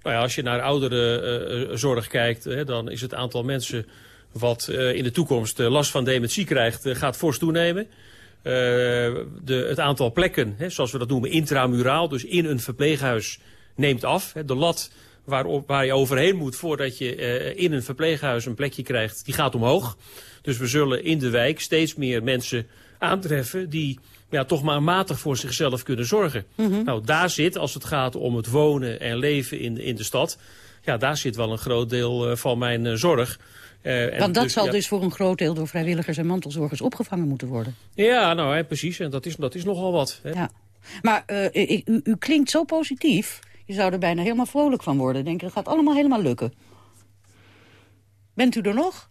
Nou ja, als je naar ouderenzorg uh, kijkt, hè, dan is het aantal mensen wat uh, in de toekomst uh, last van dementie krijgt, uh, gaat fors toenemen. De, het aantal plekken, hè, zoals we dat noemen, intramuraal, dus in een verpleeghuis, neemt af. Hè. De lat waarop, waar je overheen moet voordat je in een verpleeghuis een plekje krijgt, die gaat omhoog. Dus we zullen in de wijk steeds meer mensen aantreffen die ja, toch maar matig voor zichzelf kunnen zorgen. Mm -hmm. Nou, daar zit, als het gaat om het wonen en leven in, in de stad... ja, daar zit wel een groot deel van mijn zorg... Uh, Want dat dus, zal dus voor een groot deel door vrijwilligers en mantelzorgers opgevangen moeten worden. Ja, nou hè, precies. En dat is, dat is nogal wat. Hè. Ja. Maar uh, u, u, klinkt zo positief. Je zou er bijna helemaal vrolijk van worden. Denk, dat gaat allemaal helemaal lukken. Bent u er nog?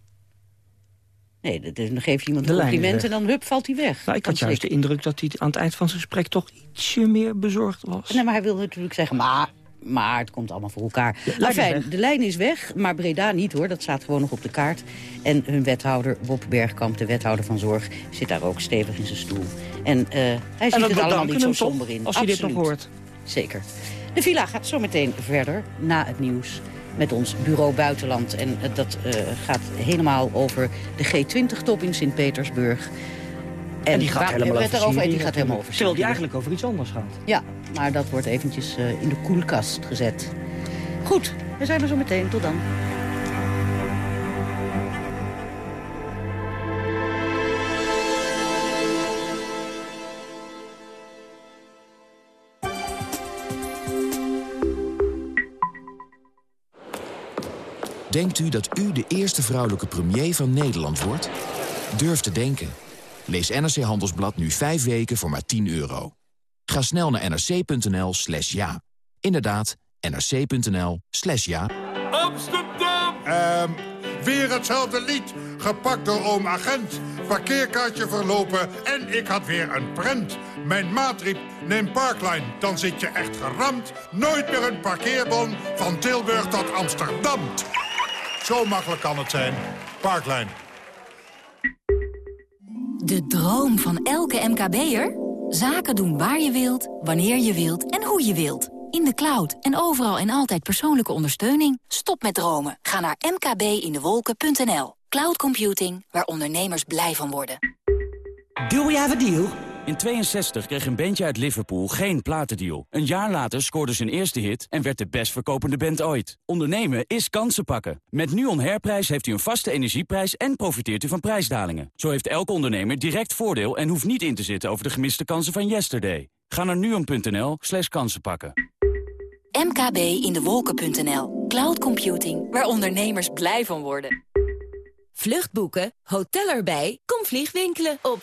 Nee, dan geef je iemand een compliment en dan hup, valt hij weg. Nou, ik had juist de indruk dat hij aan het eind van zijn gesprek toch ietsje meer bezorgd was. Nee, maar hij wil natuurlijk zeggen, maar maar het komt allemaal voor elkaar. De Enfin, de lijn is weg, maar Breda niet hoor. Dat staat gewoon nog op de kaart. En hun wethouder, Bob Bergkamp, de wethouder van Zorg... zit daar ook stevig in zijn stoel. En uh, hij ziet het allemaal niet zo somber in. Als je dit nog hoort. Zeker. De villa gaat zo meteen verder, na het nieuws met ons bureau buitenland. En dat uh, gaat helemaal over de G20-top in Sint-Petersburg. En, en, die gaat helemaal over Syrië. En die gaat helemaal over Terwijl die eigenlijk over iets anders gaat. Ja, maar dat wordt eventjes uh, in de koelkast gezet. Goed, we zijn er zo meteen. Tot dan. Denkt u dat u de eerste vrouwelijke premier van Nederland wordt? Durf te denken. Lees NRC Handelsblad nu 5 weken voor maar 10 euro. Ga snel naar nrc.nl slash ja. Inderdaad, nrc.nl slash ja. Amsterdam! Ehm, weer hetzelfde lied. Gepakt door oom agent. Parkeerkaartje verlopen en ik had weer een prent. Mijn maat riep, neem Parkline, dan zit je echt geramd. Nooit meer een parkeerbon van Tilburg tot Amsterdam. Zo makkelijk kan het zijn. Parkline. De droom van elke MKB'er? Zaken doen waar je wilt, wanneer je wilt en hoe je wilt. In de cloud en overal en altijd persoonlijke ondersteuning. Stop met dromen. Ga naar mkbindewolken.nl. Cloud computing, waar ondernemers blij van worden. Do we have a deal? In 62 kreeg een bandje uit Liverpool geen platendeal. Een jaar later scoorde zijn eerste hit en werd de best verkopende band ooit. Ondernemen is kansen pakken. Met NUON Herprijs heeft u een vaste energieprijs en profiteert u van prijsdalingen. Zo heeft elke ondernemer direct voordeel en hoeft niet in te zitten over de gemiste kansen van yesterday. Ga naar nuon.nl slash kansen pakken. MKB in de wolken.nl. Cloud computing, waar ondernemers blij van worden. Vluchtboeken, hotel erbij, kom vliegwinkelen op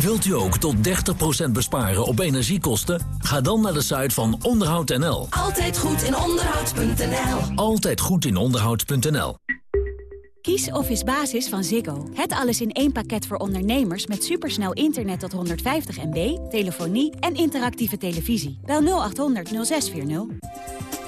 Wilt u ook tot 30% besparen op energiekosten? Ga dan naar de site van onderhoud.nl. Altijd goed in onderhoud.nl. Altijd goed in onderhoud.nl. Kies Office Basis van Ziggo. Het alles in één pakket voor ondernemers met supersnel internet tot 150 MB, telefonie en interactieve televisie. Bel 0800 0640.